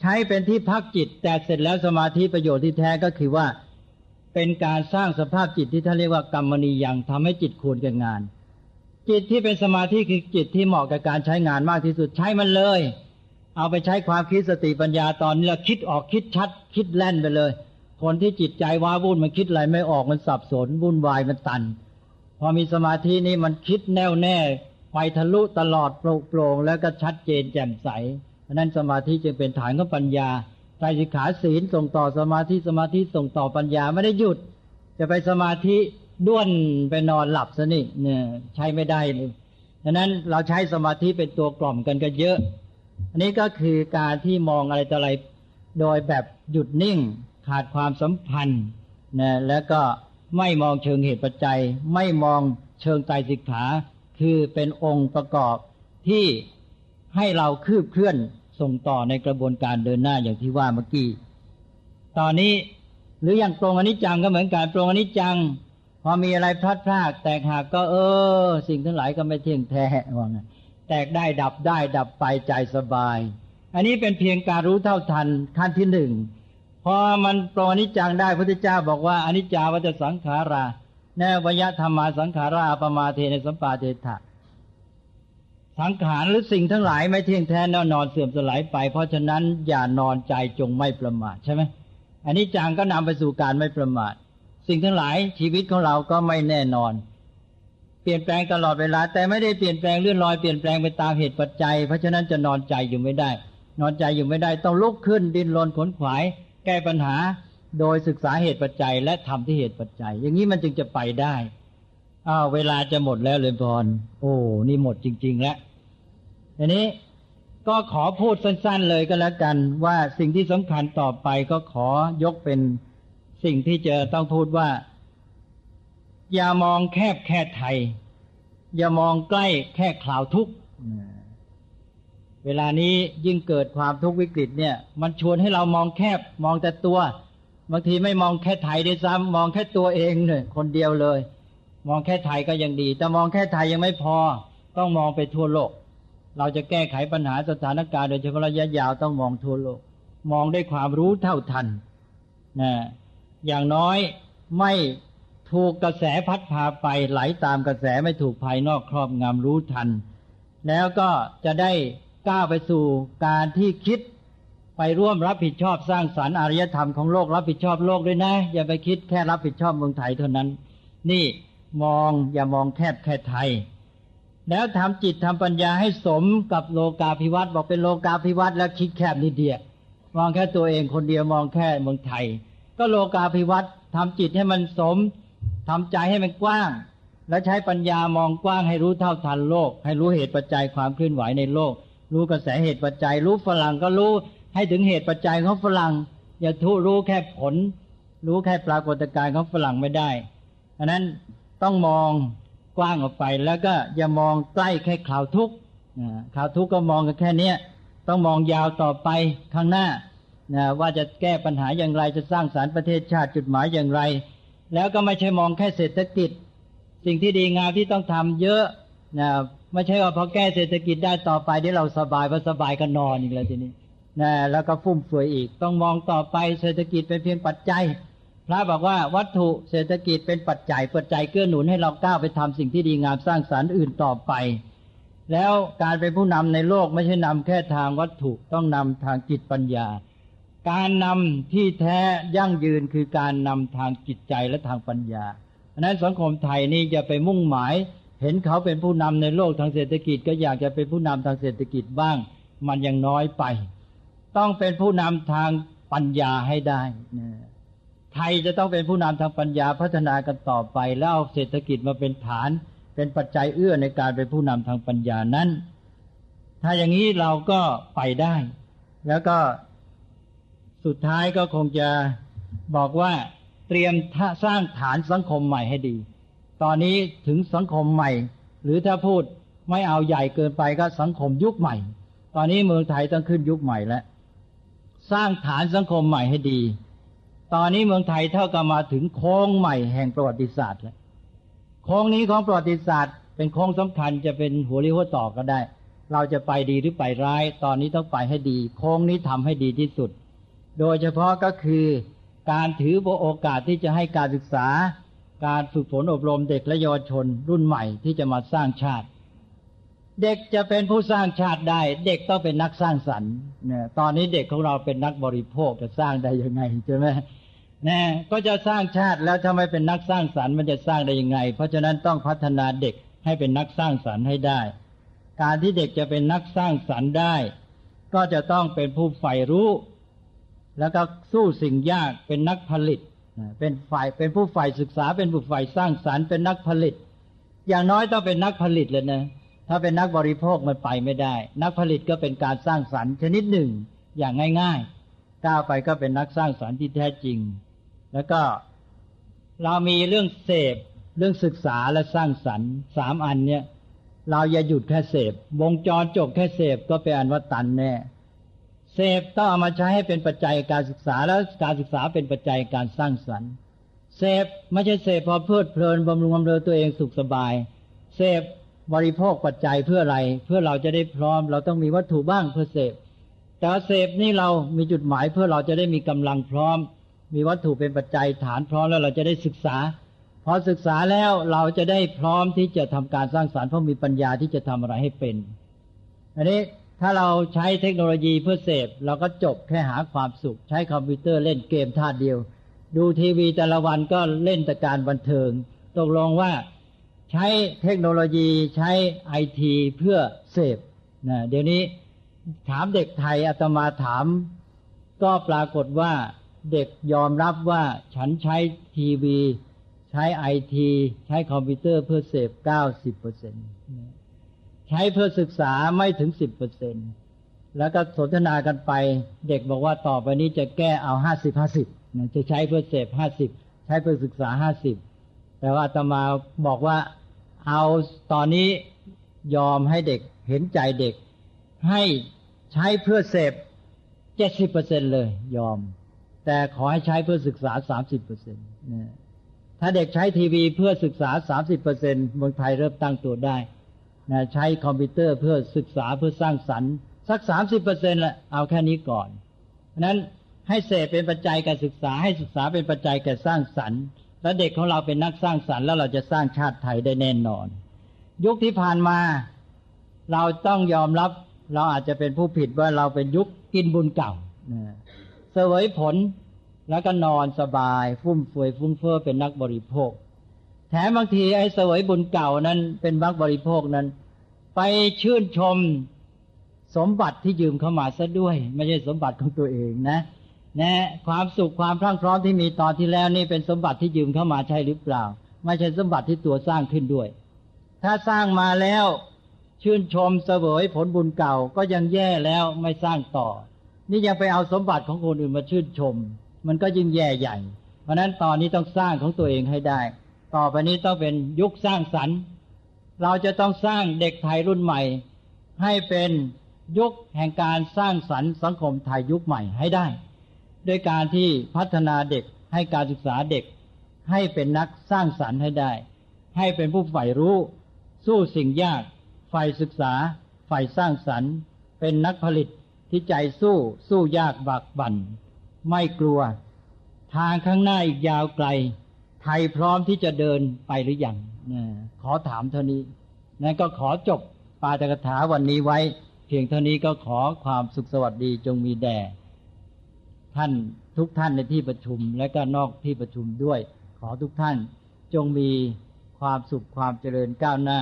ใช้เป็นที่พักจิต แต่เสร็จแล้วสมาธิประโยชน์ที่แท้ก็คือว่า เป็นการสร้างสภาพจิตที่ท่านเรียกว่ากรรมณียังทำให้จิตควรกับงาน จิตที่เป็นสมาธิคือจิตที่เหมาะกับการใช้งานมากที่สุดใช้มันเลย เอาไปใช้ความคิดสติปัญญาตอนนี้เราคิดออกคิดชัด คิดแล่นไปเลย คนที่จิตใจว้าวุ่นมันคิดอะไรไม่ออกมันสับสนวุ่นวายมันตัน พอมีสมาธินี้มันคิดแน่วแน่ไปทะลุตลอดโปร่งแล้วก็ชัดเจนแจ่มใสเพราะนั้นสมาธิจึงเป็นฐานของปัญญาใจสิกขาศีลส่งต่อสมาธิสมาธิส่งต่อปัญญาไม่ได้หยุด จะไปสมาธิ ด้วนไปนอนหลับซะนี่เนี่ยใช้ไม่ได้เลยดังนั้นเราใช้สมาธิเป็นตัวกล่อมกันก็เยอะ อันนี้ก็คือการที่มองอะไรต่ออะไรโดยแบบหยุดนิ่งขาดความสัมพันธ์นะแล้วก็ไม่มองเชิงเหตุปัจจัย ไม่มองเชิงใจสิกขา คือเป็นองค์ประกอบที่ให้เราคืบเคลื่อนส่งต่อในกระบวนการเดินหน้าอย่างที่ว่าเมื่อกี้ ตอนนี้หรืออย่างตรงอนิจจังก็เหมือนกันตรงอนิจจัง พอมีอะไรพลาดพลาดแตกหักก็เออ สิ่งทั้งหลายก็ไม่เที่ยงแท้ว่าไงแตกได้ดับได้ดับไปใจสบาย อันนี้เป็นเพียงการรู้เท่าทันขั้นที่หนึ่งพอมันปรอนิจจังได้พระพุทธเจ้าบอกว่าอนิจจาวัจสังขาราแนวยธรรมาสังขาราปมาเทในสัมปาเทถะสังขารหรือสิ่งทั้งหลายไม่เที่ยงแท้แน่นอนเสื่อมสลายไป เพราะฉะนั้นอย่านอนใจจงไม่ประมาทใช่ไหมอันนี้จังก็นำไปสู่การไม่ประมาท สิ่งทั้งหลายชีวิตของเราก็ไม่แน่นอน เปลี่ยนแปลงตลอดเวลา แต่ไม่ได้เปลี่ยนแปลงเลื่อนลอยเปลี่ยนแปลงไปตามเหตุปัจจัย เพราะฉะนั้นจะนอนใจอยู่ไม่ได้ นอนใจอยู่ไม่ได้ต้องลุกขึ้นดิ้นรนขนขวาย แก้ปัญหา โดยศึกษาเหตุปัจจัย และทำที่เหตุปัจจัย อย่างนี้มันจึงจะไปได้อ้าวเวลาจะหมดแล้วเลยพร โอ้นี่หมดจริง ๆ แล้วทีนี้ก็ขอพูดสั้น ๆ เลยก็แล้วกัน ว่าสิ่งที่สำคัญต่อไปก็ขอยกเป็น สิ่งที่จะต้องพูดว่า อย่ามองแคบแค่ไทย อย่ามองใกล้แค่ข่าวทุกข์เวลานี้ยิ่งเกิดความทุกข์วิกฤตเนี่ย มันชวนให้เรามองแคบมองแต่ตัว บางทีไม่มองแค่ไทยด้วยซ้ำมองแค่ตัวเองเนี่ยคนเดียวเลย มองแค่ไทยก็ยังดี แต่มองแค่ไทยยังไม่พอ ต้องมองไปทั่วโลก เราจะแก้ไขปัญหาสถานการณ์โดยเฉพาะระยะยาวต้องมองทั่วโลก มองด้วยความรู้เท่าทันนะ อย่างน้อยไม่ถูกกระแสพัดพาไปไหลาตามกระแสไม่ถูกภายนอกครอบงำรู้ทัน แล้วก็จะได้ก้าวไปสู่การที่คิดไปร่วมรับผิดชอบสร้างสารรค์อารยธรรมของโลกรับผิดชอบโลกด้วยนะ อย่าไปคิดแค่รับผิดชอบเมืองไทยเท่านั้น นี่มองอย่ามองแคบแค่ไทย แล้วทำจิตทำปัญญาให้สมกับโลกาภิวัตน์บอกเป็นโลกาภิวัตน์แล้วคิดแคบนิดเดียวมองแค่ตัวเองคนเดียวมองแค่เมืองไทย ก็โลกาภิวัตน์ทำจิตให้มันสมทำใจให้มันกว้าง แล้วใช้ปัญญามองกว้างให้รู้เท่าทันโลก ให้รู้เหตุปัจจัยความเคลื่อนไหวในโลก รู้กระแสเหตุปัจจัย รู้ฝรั่งก็รู้ให้ถึงเหตุปัจจัยของฝรั่ง อย่าทุรู้แค่ผล รู้แค่ปรากฏการณ์ของฝรั่งไม่ได้อันนั้นต้องมองกว้างออกไปแล้วก็อย่ามองใกล้แค่ข่าวทุกข่าวทุกก็มองกันแค่เนี้ยต้องมองยาวต่อไปข้างหน้า นะว่าจะแก้ปัญหาอย่างไรจะสร้างสารรค์ประเทศชาติจุดหมายอย่างไร แล้วก็ไม่ใช่มองแค่เศรษฐกิจ สิ่งที่ดีงามที่ต้องทำเยอะนะไม่ใช่ว่าพอแก้เศรษฐกิจได้ต่อไปเดี๋ยวเราสบายพอสบายก็นอนอีกแล้วทีนี้นะแล้วก็ฟุ่มเฟือยอีก ต้องมองต่อไปเศรษฐกิจเป็นเพียงปัจจัย พระบอกว่าวัตถุเศรษฐกิจเป็นปัจจัยปัจจัยเกื้อหนุนให้เราก้าวไปทำสิ่งที่ดีงามสร้างสารรค์อื่นต่อไป แล้วการเป็นผู้นำในโลกไม่ใช่นำแค่ทางวัตถุต้องนำทางจิตปัญญา การนำที่แท้ยั่งยืนคือการนำทางจิตใจและทางปัญญาเพราะนั้นสังคมไทยนี่จะไปมุ่งหมาย เห็นเขาเป็นผู้นำในโลกทางเศรษฐกิจ ก็อยากจะเป็นผู้นำทางเศรษฐกิจบ้าง มันยังน้อยไป ต้องเป็นผู้นำทางปัญญาให้ได้นะไทยจะต้องเป็นผู้นำทางปัญญาพัฒนากันต่อไป แล้วเอาเศรษฐกิจมาเป็นฐาน เป็นปัจจัยเอื้อในการเป็นผู้นำทางปัญญานั้น ถ้าอย่างนี้เราก็ไปได้ แล้วก็ สุดท้ายก็คงจะบอกว่าเตรียมสร้างฐานสังคมใหม่ให้ดี ตอนนี้ถึงสังคมใหม่ หรือถ้าพูดไม่เอาใหญ่เกินไปก็สังคมยุคใหม่ ตอนนี้เมืองไทยต้องขึ้นยุคใหม่แล้ว สร้างฐานสังคมใหม่ให้ดี ตอนนี้เมืองไทยเท่ากับมาถึงโค้งใหม่แห่งประวัติศาสตร์แล้ว โค้งนี้ของประวัติศาสตร์ เป็นโค้งสำคัญจะเป็นหัวเรียวหัวต่อก็ได้ เราจะไปดีหรือไปร้าย ตอนนี้ต้องไปให้ดี โค้งนี้ทำให้ดีที่สุด โดยเฉพาะก็คือการถือโอกาสที่จะให้การศึกษา การฝึกฝนอบรมเด็กและเยาวชนรุ่นใหม่ที่จะมาสร้างชาติ เด็กจะเป็นผู้สร้างชาติได้ เด็กต้องเป็นนักสร้างสรรค์เนี่ยตอนนี้เด็กของเราเป็นนักบริโภคจะสร้างได้ยังไงใช่ไหมนะก็จะสร้างชาติแล้วถ้าไม่เป็นนักสร้างสรรค์มันจะสร้างได้ยังไง เพราะฉะนั้นต้องพัฒนาเด็กให้เป็นนักสร้างสรรค์ให้ได้ การที่เด็กจะเป็นนักสร้างสรรค์ได้ ก็จะต้องเป็นผู้ใฝ่รู้ แล้วก็สู้สิ่งยากเป็นนักผลิต เป็นฝ่ายเป็นผู้ฝ่ายศึกษาเป็นผู้ฝ่ายสร้างสรรค์เป็นนักผลิต อย่างน้อยต้องเป็นนักผลิตเลยนะถ้าเป็นนักบริโภคมันไปไม่ได้ นักผลิตก็เป็นการสร้างสรรค์ชนิดหนึ่งอย่างง่าย ๆ ก้าวไปก็เป็นนักสร้างสรรค์ที่แท้จริง แล้วก็เรามีเรื่องเสพเรื่องศึกษาและสร้างสรรค์สามอันเนี่ย เราอย่าหยุดแค่เสพวงจรจบแค่เสพก็เป็นอันว่าตันแน่ เสพต้องเอามาใช้ให้เป็นปัจจัยการศึกษาแล้วการศึกษาเป็นปัจจัยการสร้างสรรค์เสพไม่ใช่เสพพอเพลิดเพลินบำรุงบำเรอตัวเองสุขสบายเสพบริโภคปัจจัยเพื่ออะไร เพื่อเราจะได้พร้อม เราต้องมีวัตถุบ้างเพื่อเสพแต่เสพนี่เรามีจุดหมายเพื่อเราจะได้มีกำลังพร้อม มีวัตถุเป็นปัจจัยฐานพร้อมแล้วเราจะได้ศึกษาพอศึกษาแล้วเราจะได้พร้อมที่จะทำการสร้างสารรค์เพราะมีปัญญาที่จะทำอะไรให้เป็น อันนี้ ถ้าเราใช้เทคโนโลยีเพื่อเสพเราก็จบแค่หาความสุข ใช้คอมพิวเตอร์เล่นเกมท่าเดียว ดูทีวีแต่ละวันก็เล่นแต่การบันเทิง ตกลงว่าใช้เทคโนโลยีใช้ไอทีเพื่อเสพนะเดี๋ยวนี้ถามเด็กไทยอาตมาถาม ก็ปรากฏว่าเด็กยอมรับว่าฉันใช้ทีวี ใช้ไอที ใช้คอมพิวเตอร์เพื่อเสพเก้าสิบเปอร์เซ็นต์ ใช้เพื่อศึกษาไม่ถึงสิบเปอร์เซ็นแล้วก็สนทนากันไป เด็กบอกว่าต่อไปนี้จะแก้เอาห้าสิบห้าสิบจะใช้เพื่อเสพห้าสิบใช้เพื่อศึกษาห้าสิบแต่ว่าอาตมาบอกว่าเอาตอนนี้ยอมให้เด็กเห็นใจเด็ก ให้ใช้เพื่อเสพเจ็ดสิบเปอร์เซ็นเลย ยอม แต่ขอให้ใช้เพื่อศึกษาสามสิบเปอร์เซ็นต์ถ้าเด็กใช้ทีวีเพื่อศึกษาสามสิบเปอร์เซ็นต์เมืองไทยเริ่มตั้งตัวได้ นะใช้คอมพิวเตอร์เพื่อศึกษาเพื่อสร้างสรรค์สักสามสิบเปอร์เซ็นต์ละเอาแค่นี้ก่อนเพราะนั้นให้เสพเป็นปัจจัยการศึกษา ให้ศึกษาเป็นปัจจัยการสร้างสรรค์และเด็กของเราเป็นนักสร้างสรรค์แล้วเราจะสร้างชาติไทยได้แน่นอน ยุคที่ผ่านมา เราต้องยอมรับเราอาจจะเป็นผู้ผิดว่าเราเป็นยุคกินบุญเก่าเสวยผลแล้วก็นอนสบาย ฟุ่มเฟือยฟุ้งเฟ้อเป็นนักบริโภค แถมบางทีไอ้เสวยบุญเก่านั้น เป็นนักบริโภคนั้น ไปชื่นชมสมบัติที่ยืมเข้ามาซะด้วย ไม่ใช่สมบัติของตัวเองนะนะความสุขความพรั่งพร้อมที่มีตอนที่แล้วนี่เป็นสมบัติที่ยืมเข้ามาใช่หรือเปล่า ไม่ใช่สมบัติที่ตัวสร้างขึ้นด้วย ถ้าสร้างมาแล้วชื่นชมเสวยผลบุญเก่าก็ยังแย่แล้วไม่สร้างต่อ นี่ยังไปเอาสมบัติของคนอื่นมาชื่นชม มันก็ยิ่งแย่ใหญ่ เพราะนั้นตอนนี้ต้องสร้างของตัวเองให้ได้ ต่อไปนี้ต้องเป็นยุคสร้างสรรค์ เราจะต้องสร้างเด็กไทยรุ่นใหม่ ให้เป็นยุคแห่งการสร้างสรรค์สังคมไทยยุคใหม่ให้ได้ ด้วยการที่พัฒนาเด็กให้การศึกษาเด็ก ให้เป็นนักสร้างสรรค์ให้ได้ ให้เป็นผู้ใฝ่รู้ สู้สิ่งยากใฝ่ศึกษาใฝ่สร้างสรรค์ เป็นนักผลิตที่ใจสู้สู้ยากบากบัน่นไม่กลัว ทางข้างหน้าอีกยาวไกล ไทยพร้อมที่จะเดินไปหรือยังขอถามเท่านี้นั้นก็ขอจบปาตกถาวันนี้ไว้ เพียงเท่านี้ก็ขอความสุขสวัสดีจงมีแด่ท่านทุกท่านในที่ประชุมและก็นอกที่ประชุมด้วย ขอทุกท่านจงมีความสุขความเจริญก้าวหน้า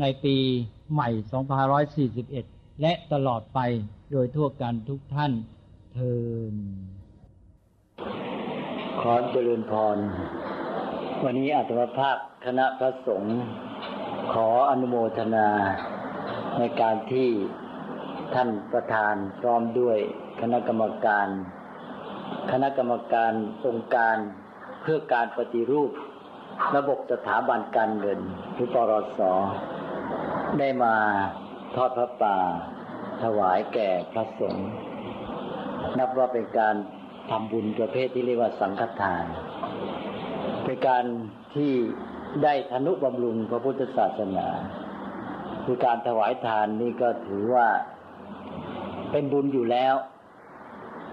ในปีใหม่ 2541 และตลอดไปโดยทั่วกันทุกท่านเทินขอเจริญพร วันนี้อัตมภาคคณะพระสงฆ์ขออนุโมทนาในการที่ท่านประธานพร้อมด้วยคณะกรรมการ คณะกรรมการองค์การเพื่อการปฏิรูป ระบบสถาบันการเงินหรือปรสได้มาทอดพระป่า ถวายแก่พระสงฆ์นับว่าเป็นการทำบุญประเภทที่เรียกว่าสังฆทาน เป็นการที่ได้ธนุบำรุงพระพุทธศาสนา คือการถวายทานนี่ก็ถือว่าเป็นบุญอยู่แล้ว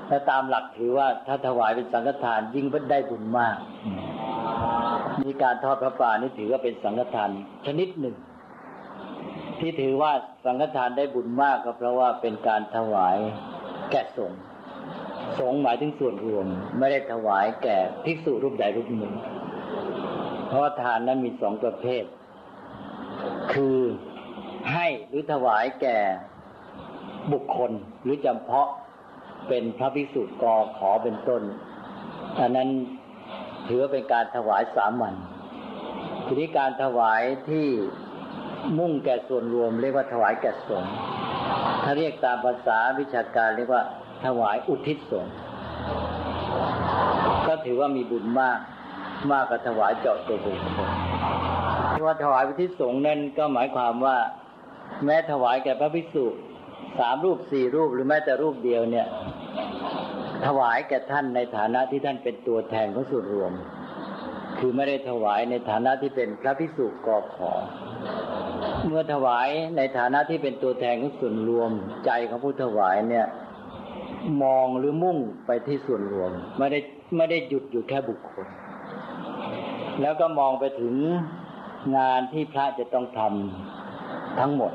ถ้าตามหลักถือว่าถ้าถวายเป็นสังฆทานยิ่งได้บุญมาก มีการทอดพระป่านี่ถือว่าเป็นสังฆทานชนิดหนึ่ง ที่ถือว่าสังฆทานได้บุญมากก็เพราะว่าเป็นการถวายแก่สงฆ์ สงหมายถึงส่วนรวม ไม่ได้ถวายแก่ภิกษุรูปใดรูปหนึ่ง เพราะทานนั้นมีสองประเภท คือให้หรือถวายแก่บุคคลหรือจำเพาะเป็นพระภิกษุกอขอเป็นต้น อันนั้นถือว่าเป็นการถวายสามัญทีนี้การถวายที่มุ่งแก่ส่วนรวม เรียกว่าถวายแก่สงฆ์ถ้าเรียกตามภาษาวิชาการเรียกว่า ถวายอุทิศสงฆ์ก็ถือว่ามีบุญมากมากกว่าถวายเจาะตัวบุคคลที่ว่าถวายอุทิศสงฆ์นั้นก็หมายความว่า แม้ถวายแก่พระภิกษุสามรูปสี่รูปหรือแม้แต่รูปเดียวเนี่ย ถวายแก่ท่านในฐานะที่ท่านเป็นตัวแทนของส่วนรวม คือไม่ได้ถวายในฐานะที่เป็นพระภิกษุกอขอ เมื่อถวายในฐานะที่เป็นตัวแทนของส่วนรวมใจของผู้ถวายเนี่ย มองหรือมุ่งไปที่ส่วนรวม ไม่ได้ไม่ได้หยุดอยู่แค่บุคคล แล้วก็มองไปถึงงานที่พระจะต้องทำทั้งหมด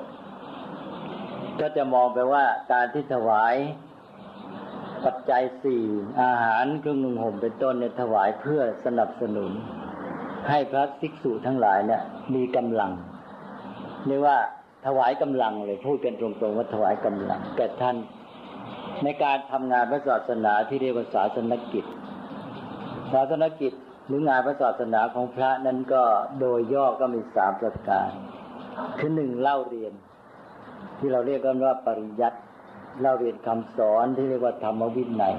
ก็จะมองไปว่าการที่ถวายปัจจัยสี่อาหารเครื่องนุ่งห่มเป็นต้นเนี่ยถวายเพื่อสนับสนุน ให้พระภิกษุทั้งหลายเนี่ยมีกำลังเรียกว่าถวายกำลังเลยพูดกันตรงๆว่าถวายกำลังแก่ท่าน ในการทำงานพระศาสนาที่เรียกว่าศาสนกิจ ศาสนกิจหรืองานพระศาสนาของพระนั้นก็โดยย่อก็มีสามประการ คือหนึ่งเล่าเรียน ที่เราเรียกกันว่าปริยัติเราเรียนคำสอนที่เรียกว่าธรรมวินัย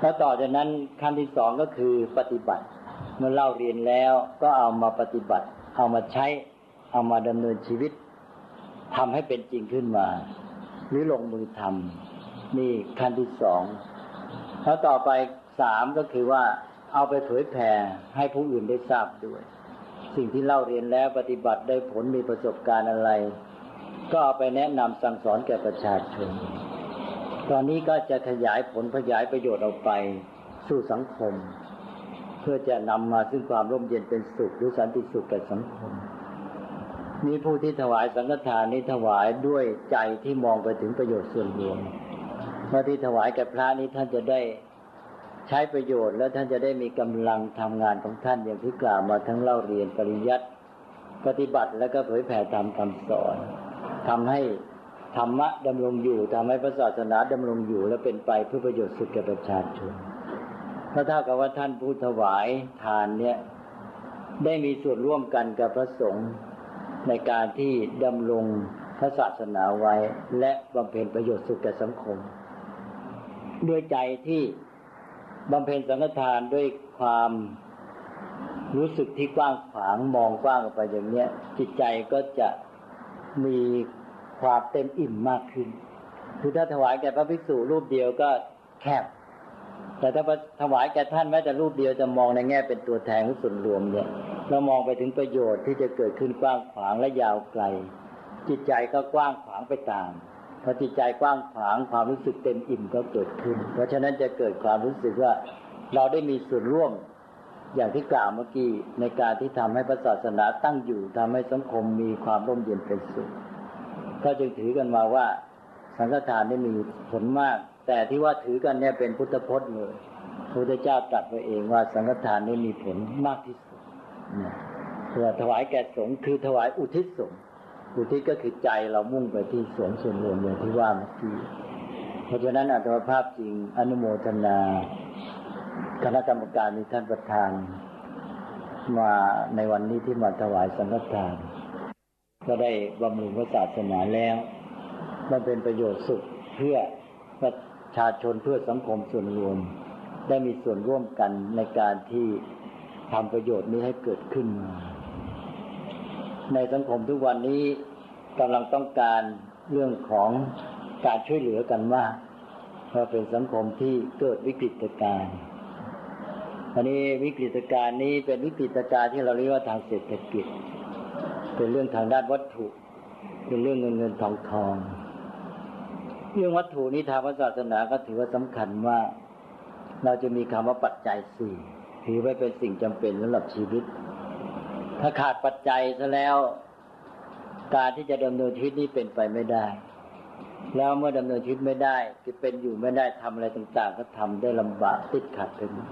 แล้วต่อจากนั้นขั้นที่สองก็คือปฏิบัติ เมื่อเล่าเรียนแล้วก็เอามาปฏิบัติ เอามาใช้ เอามาดำเนินชีวิตทำให้เป็นจริงขึ้นมา หรือลงมือทำ นี่ขั้นที่สองแล้วต่อไปสามก็คือว่าเอาไปเผยแผ่ให้ผู้อื่นได้ทราบด้วย สิ่งที่เล่าเรียนแล้วปฏิบัติได้ผลมีประสบการณ์อะไร ก็เอาไปแนะนำสั่งสอนแก่ประชาชน ตอนนี้ก็จะขยายผลขยายประโยชน์ออกไปสู่สังคม เพื่อจะนำมาซึ่งความร่มเย็นเป็นสุขหรือสันติสุขแก่สังคมมีผู้ที่ถวายสังฆทานนี้ถวายด้วยใจที่มองไปถึงประโยชน์ส่วนรวม เมื่อที่ถวายแก่พระนี้ท่านจะได้ใช้ประโยชน์ และท่านจะได้มีกำลังทำงานของท่านอย่างที่กล่าวมาทั้งเล่าเรียนปริยัติปฏิบัติแล้วก็เผยแผ่ธรรมคำสอนทำให้ธรรมะดำรงอยู่ทำให้พระศาสนาดำรงอยู่และเป็นไปเพื่อประโยชน์สุดแก่ประชาชนถ้าเท่ากับว่าท่านผู้ถวายทานเนี่ยได้มีส่วนร่วมกันกับพระสงฆ์ในการที่ดำรงพระศาสนาไว้ และบำเพ็ญประโยชน์สุดแก่สังคม ด้วยใจที่บำเพ็ญสังฆทานด้วยความรู้สึกที่กว้างขวางมองกว้างออกไปอย่างเนี้ย จิตใจก็จะมีความเต็มอิ่มมากขึ้น คือถ้าถวายแก่พระภิกษุรูปเดียวก็แคบ แต่ถ้าถวายแก่ท่านแม้แต่รูปเดียวจะมองในแง่เป็นตัวแทนของส่วนรวมเนี่ยเรามองไปถึงประโยชน์ที่จะเกิดขึ้นกว้างขวางและยาวไกล จิตใจก็กว้างขวางไปตาม อจิตใจกว้างขวางความรู้สึกเต็มอิ่มก็เกิดขึ้น เพราะฉะนั้นจะเกิดความรู้สึกว่าเราได้มีส่วนร่วม อย่างที่กล่าวเมื่อกี้ในการที่ทำให้พระศาสนาตั้งอยู่ทำให้สังคมมีความร่มเย็นเป็นสุขก็จึงถือกันมาว่า สังฆทานนี่มีผลมาก แต่ที่ว่าถือกันเนี่ยเป็นพุทธพจน์เลยพระพุทธเจ้าตรัสไว้เองว่าสังฆทานนี่มีผลมากที่สุดเพื่อถวายแก่สงฆ์คือถวายอุทิศสงฆ์ อุทิศก็คือใจเรามุ่งไปที่สงฆ์ส่วนรวมอย่างที่ว่าเมื่อกี้เพราะฉะนั้นอัตมภาพจริงอนุโมทนาคณะกรรมการมีท่านประธาน มาในวันนี้ที่มาถวายสังฆทาน ก็ได้บำรุงพระศาสนาแล้ว มันเป็นประโยชน์สุขเพื่อประชาชนเพื่อสังคมส่วนรวม ได้มีส่วนร่วมกันในการที่ทำประโยชน์นี้ให้เกิดขึ้นมา ในสังคมทุกวันนี้กำลังต้องการเรื่องของการช่วยเหลือกันมากเพราะเป็นสังคมที่เกิดวิกฤตการณ์อันนี้วิกฤตการณ์นี้เป็นวิกฤตการณ์ที่เราเรียกว่าทางเศรษฐกิจ เป็นเรื่องทางด้านวัตถุ เป็นเรื่องเงินเงินทองทองเรื่องวัตถุนี้ทางศาสนาก็ถือว่าสำคัญว่าเราจะมีคำว่าปัจจัยสี่ถือไว้เป็นสิ่งจำเป็นสำหรับชีวิต ถ้าขาดปัจจัยซะแล้ว การที่จะดำเนินชีวิตนี้เป็นไปไม่ได้ แล้วเมื่อดำเนินชีวิตไม่ได้จะเป็นอยู่ไม่ได้ทำอะไรต่างๆ ก็ทำได้ลำบากติดขัดไปหมด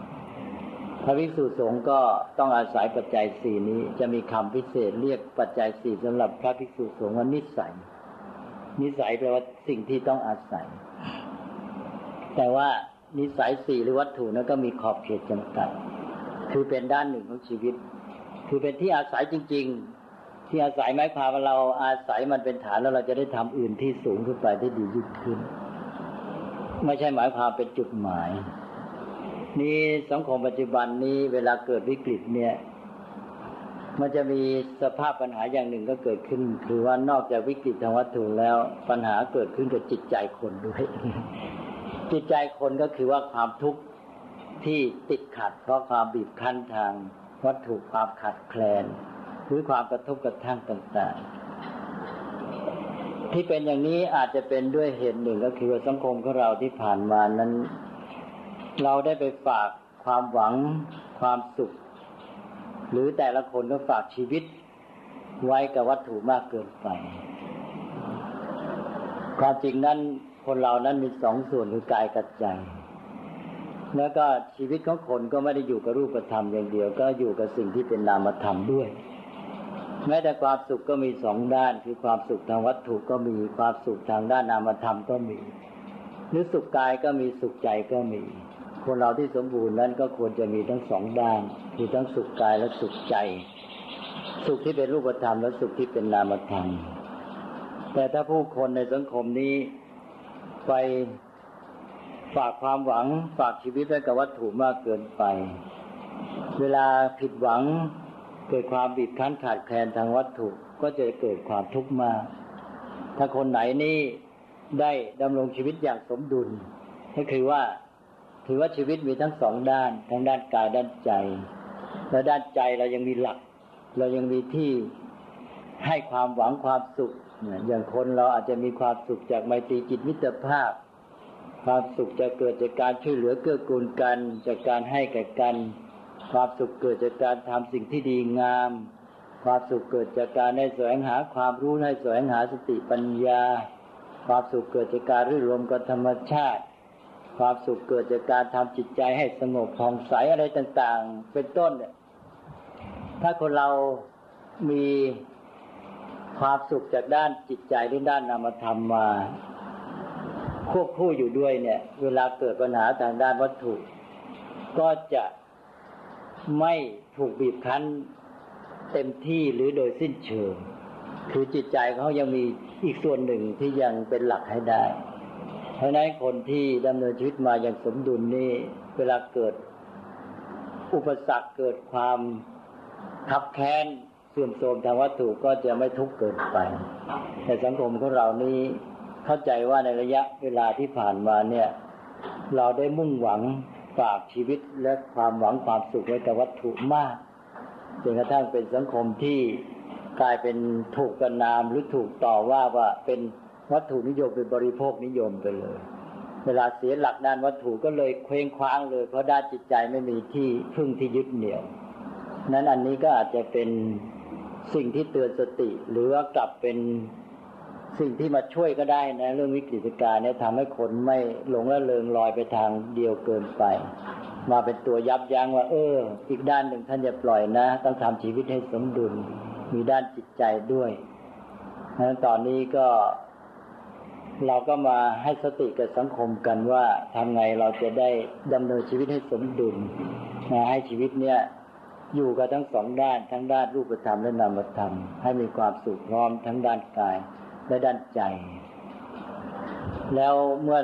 พระภิกษุสงฆ์ก็ต้องอาศัยปัจจัยสี่นี้ จะมีคำพิเศษเรียกปัจจัยสี่สำหรับพระภิกษุสงฆ์ว่านิสัย นิสัยแปลว่าสิ่งที่ต้องอาศัย แต่ว่านิสัยสี่หรือวัตถุนั้นก็มีขอบเขตจำกัด คือเป็นด้านหนึ่งของชีวิต คือเป็นที่อาศัยจริง ๆ ที่อาศัยไม้พาเราอาศัยมันเป็นฐานแล้วเราจะได้ทำอื่นที่สูงขึ้นไปที่ดียิ่งขึ้น ไม่ใช่หมายความเป็นจุดหมาย นี่สังคมปัจจุบันนี้เวลาเกิดวิกฤตเนี่ย มันจะมีสภาพปัญหาอย่างหนึ่งก็เกิดขึ้น คือว่านอกจากวิกฤตทางวัตถุแล้ว ปัญหาเกิดขึ้นกับจิตใจคนด้วย จิตใจคนก็คือว่าความทุกข์ที่ติดขัดเพราะความบีบคั้นทาง วัตถุความขัดแคลน หรือความกระทบกระทั่งต่างๆ ที่เป็นอย่างนี้อาจจะเป็นด้วยเหตุหนึ่งก็คือสังคมของเราที่ผ่านมานั้น เราได้ไปฝากความหวังความสุข หรือแต่ละคนก็ฝากชีวิตไว้กับวัตถุมากเกินไป ความจริงนั้นคนเรานั้นมีสองส่วนคือกายกับใจ แล้วก็ชีวิตของคนก็ไม่ได้อยู่กับรูปธรรมอย่างเดียว ก็อยู่กับสิ่งที่เป็นนามธรรมด้วย แม้แต่ความสุขก็มีสองด้าน คือความสุขทางวัตถุก็มีความสุขทางด้านนามธรรมก็มี หรือสุขกายก็มีสุขใจก็มี คนเราที่สมบูรณ์นั้นก็ควรจะมีทั้งสองด้านคือทั้งสุขกายและสุขใจ สุขที่เป็นรูปธรรมและสุขที่เป็นนามธรรม แต่ถ้าผู้คนในสังคมนี้ไป ฝากความหวังฝากชีวิตไว้กับวัตถุมากเกินไป เวลาผิดหวัง เกิดความบีบคั้นขาดแคลนทางวัตถุก็จะเกิดความทุกข์มาก ถ้าคนไหนนี่ได้ดำรงชีวิตอย่างสมดุลก็คือว่า ถือว่าชีวิตมีทั้งสองด้านทั้งด้านกายด้านใจ และด้านใจเรายังมีหลัก เรายังมีที่ให้ความหวังความสุข อย่างคนเราอาจจะมีความสุขจากไมตรีจิตมิตรภาพ ความสุขจะเกิดจากการช่วยเหลือเกื้อกูลกัน จากการให้แก่กัน ความสุขเกิดจากการทำสิ่งที่ดีงาม ความสุขเกิดจากการได้แสวงหาความรู้ให้แสวงหาสติปัญญา ความสุขเกิดจากการรื่นรมกับธรรมชาติ ความสุขเกิดจากการทำจิตใจให้สงบผ่องใสอะไรต่างๆ เป็นต้นเนี่ยถ้าคนเรามีความสุขจากด้านจิตใจหรือด้านนามธรรมมา ควบคู่อยู่ด้วยเนี่ย เวลาเกิดปัญหาทางด้านวัตถุ ก็จะไม่ถูกบีบคั้นเต็มที่หรือโดยสิ้นเชิง คือจิตใจเขายังมีอีกส่วนหนึ่งที่ยังเป็นหลักให้ได้ เพราะนั้นคนที่ดำเนินชีวิตมาอย่างสมดุลนี่เวลาเกิดอุปสรรคเกิดความขับแค้นเสื่อมโทรมทางวัตถุก็จะไม่ทุกข์เกินไปในสังคมของเรานี้ เข้าใจว่าในระยะเวลาที่ผ่านมาเนี่ย เราได้มุ่งหวังฝากชีวิตและความหวังความสุขไว้กับวัตถุมากจนกระทั่งเป็นสังคมที่กลายเป็นถูกกันนามหรือถูกต่อว่าว่าเป็นวัตถุนิยมเป็นบริโภคนิยมไปเลย เวลาเสียหลักด้านวัตถุก็เลยเคว้งคว้างเลย เพราะด้านจิตใจไม่มีที่พึ่งที่ยึดเหนี่ยว นั้นอันนี้ก็อาจจะเป็นสิ่งที่เตือนสติ หรือว่ากลับเป็น สิ่งที่มาช่วยก็ได้นะ เรื่องวิกฤตการณ์เนี่ยทำให้คนไม่หลงละเลงลอยไปทางเดียวเกินไป มาเป็นตัวยับยั้งว่า เออ อีกด้านหนึ่งท่านอย่าปล่อยนะ ต้องทำชีวิตให้สมดุล มีด้านจิตใจด้วยนั้นตอนนี้ก็ เราก็มาให้สติกับสังคมกันว่าทำไงเราจะได้ดำเนินชีวิตให้สมดุลนะให้ชีวิตเนี่ยอยู่กับทั้งสองด้านทั้งด้านรูปธรรมและนามธรรม ให้มีความสุขพร้อมทั้งด้านกาย และด้านใจ แล้วเมื่อ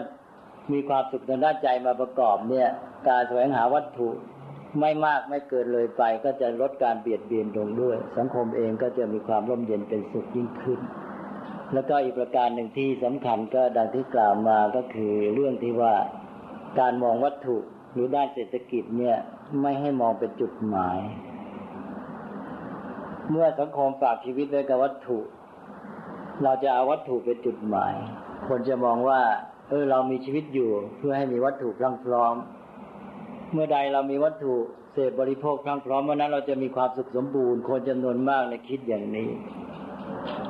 มีความสุขทางด้านใจมาประกอบเนี่ย การแสวงหาวัตถุไม่มากไม่เกินเลยไป ก็จะลดการเบียดเบียนลงด้วย สังคมเองก็จะมีความร่มเย็นเป็นสุขยิ่งขึ้น แล้วก็อีกประการหนึ่งที่สำคัญก็ดังที่กล่าวมาก็คือเรื่องที่ว่าการมองวัตถุหรือด้านเศรษฐกิจเนี่ยไม่ให้มองเป็นจุดหมาย เมื่อสังคมฝากชีวิตไว้กับวัตถุ เราจะเอาวัตถุเป็นจุดหมาย คนจะมองว่า เออเรามีชีวิตอยู่เพื่อให้มีวัตถุพรั่งพร้อม เมื่อใดเรามีวัตถุเสพบริโภคพรั่งพร้อมเมื่อนั้นเราจะมีความสุขสมบูรณ์ คนจำนวนมากในคิดอย่างนี้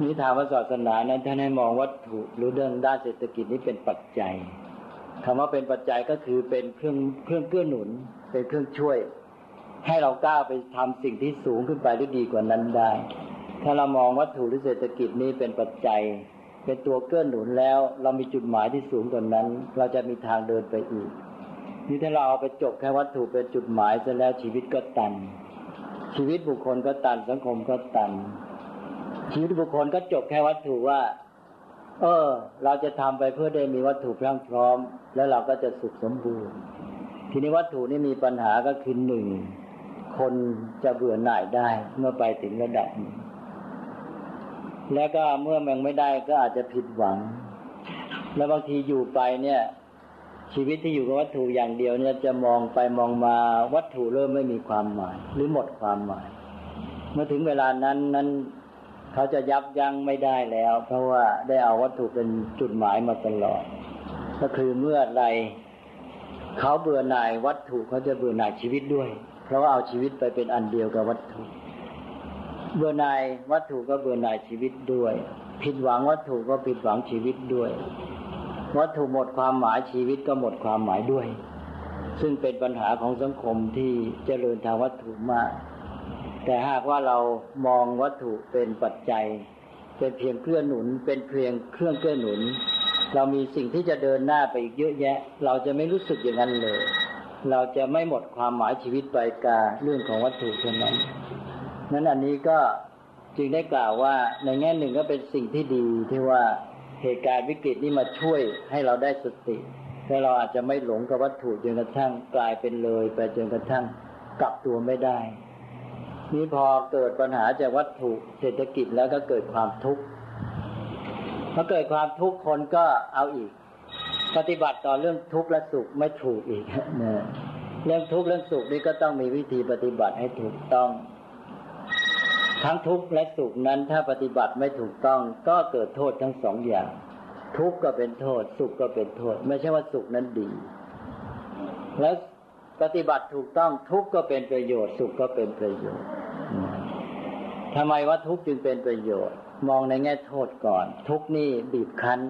นี่ถามว่าศาสนานั้นท่านให้มองวัตถุหรือเรื่องด้านเศรษฐกิจนี้เป็นปัจจัยคำว่าเป็นปัจจัยก็คือเป็นเครื่องเครื่องเกื้อหนุน เป็นเครื่องช่วย ให้เราก้าวไปทำสิ่งที่สูงขึ้นไปได้ดีกว่านั้นได้ ถ้าเรามองวัตถุหรือเศรษฐกิจนี้เป็นปัจจัย เป็นตัวเกื้อหนุนแล้ว เรามีจุดหมายที่สูงกว่านั้น เราจะมีทางเดินไปอีก นี่ถ้าเราเอาไปจบแค่วัตถุเป็นจุดหมายซะแล้วชีวิตก็ตัน ชีวิตบุคคลก็ตันสังคมก็ตัน ชีวิตบุคคลก็จบแค่วัตถุว่า เออ เราจะทำไปเพื่อได้มีวัตถุพรั่งพร้อม แล้วเราก็จะสุขสมบูรณ์ ทีนี้วัตถุนี่มีปัญหาก็คือหนึ่งคนจะเบื่อหน่ายได้เมื่อไปถึงระดับนี้ แล้วก็เมื่อมันไม่ได้ก็อาจจะผิดหวัง แล้วบางทีอยู่ไปเนี่ย ชีวิตที่อยู่กับวัตถุอย่างเดียวเนี่ยจะมองไปมองมาวัตถุเริ่มไม่มีความหมาย หรือหมดความหมาย เมื่อถึงเวลานั้นนั้นเขาจะยับยั้งไม่ได้แล้ว เพราะว่าได้เอาวัตถุเป็นจุดหมายมาตลอด ก็คือเมื่อใดเขาเบื่อหน่ายวัตถุเขาจะเบื่อหน่ายชีวิตด้วย เพราะว่าเอาชีวิตไปเป็นอันเดียวกับวัตถุ เบื่อหน่ายวัตถุก็เบื่อหน่ายชีวิตด้วย ผิดหวังวัตถุก็ผิดหวังชีวิตด้วย วัตถุหมดความหมายชีวิตก็หมดความหมายด้วย ซึ่งเป็นปัญหาของสังคมที่เจริญทางวัตถุมาก แต่หากว่าเรามองวัตถุเป็นปัจจัย เป็นเพียงเครื่องหนุน เป็นเพียงเครื่องเกื้อหนุน เรามีสิ่งที่จะเดินหน้าไปอีกเยอะแยะ เราจะไม่รู้สึกอย่างนั้นเลย เราจะไม่หมดความหมายชีวิตไปกาเรื่องของวัตถุเท่านั้น นั้นอันนี้ก็จึงได้กล่าวว่าในแง่หนึ่งก็เป็นสิ่งที่ดีที่ว่าเหตุการณ์วิกฤตนี้มาช่วยให้เราได้สติแต่เราอาจจะไม่หลงกับวัตถุจนกระทั่งกลายเป็นเลยไปจนกระทั่งกลับตัวไม่ได้ นี่พอเกิดปัญหาจากวัตถุเศรษฐกิจแล้วก็เกิดความทุกข์พอเกิดความทุกข์คนก็เอาอีก ปฏิบัติต่อเรื่องทุกข์และสุขไม่ถูกอีกเนี่ยเรื่องทุกข์เรื่องสุขนี่ก็ต้องมีวิธีปฏิบัติให้ถูกต้อง ทั้งทุกข์และสุขนั้นถ้าปฏิบัติไม่ถูกต้องก็เกิดโทษทั้งสองอย่าง ทุกข์ก็เป็นโทษ สุขก็เป็นโทษ ไม่ใช่ว่าสุขนั้นดี แล้วปฏิบัติถูกต้องทุกข์ก็เป็นประโยชน์ สุขก็เป็นประโยชน์ทำไมว่าทุกข์จึงเป็นประโยชน์ มองในแง่โทษก่อน ทุกข์นี่บีบคั้น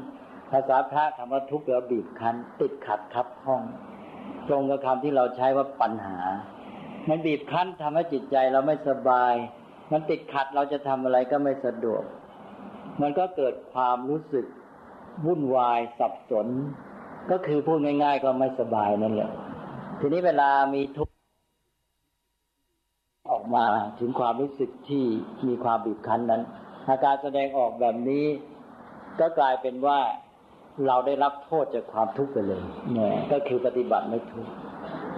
ภาษาพระคำว่าทุกข์แปลว่าบีบคั้น ติดขัดทับห้อง ตรงกับคำที่เราใช้ว่าปัญหา มันบีบคั้นทำให้จิตใจเราไม่สบาย มันติดขัดเราจะทำอะไรก็ไม่สะดวก มันก็เกิดความรู้สึกวุ่นวายสับสน ก็คือพูดง่าย ๆ ก็ไม่สบายนั่นแหละทีนี้เวลามีทุกข์ออกมาถึงความรู้สึกที่มีความบีบคั้นนั้นอาการแสดงออกแบบนี้ ก็กลายเป็นว่าเราได้รับโทษจากความทุกข์ไปเลยเนี่ยก็คือปฏิบัติไม่ถูก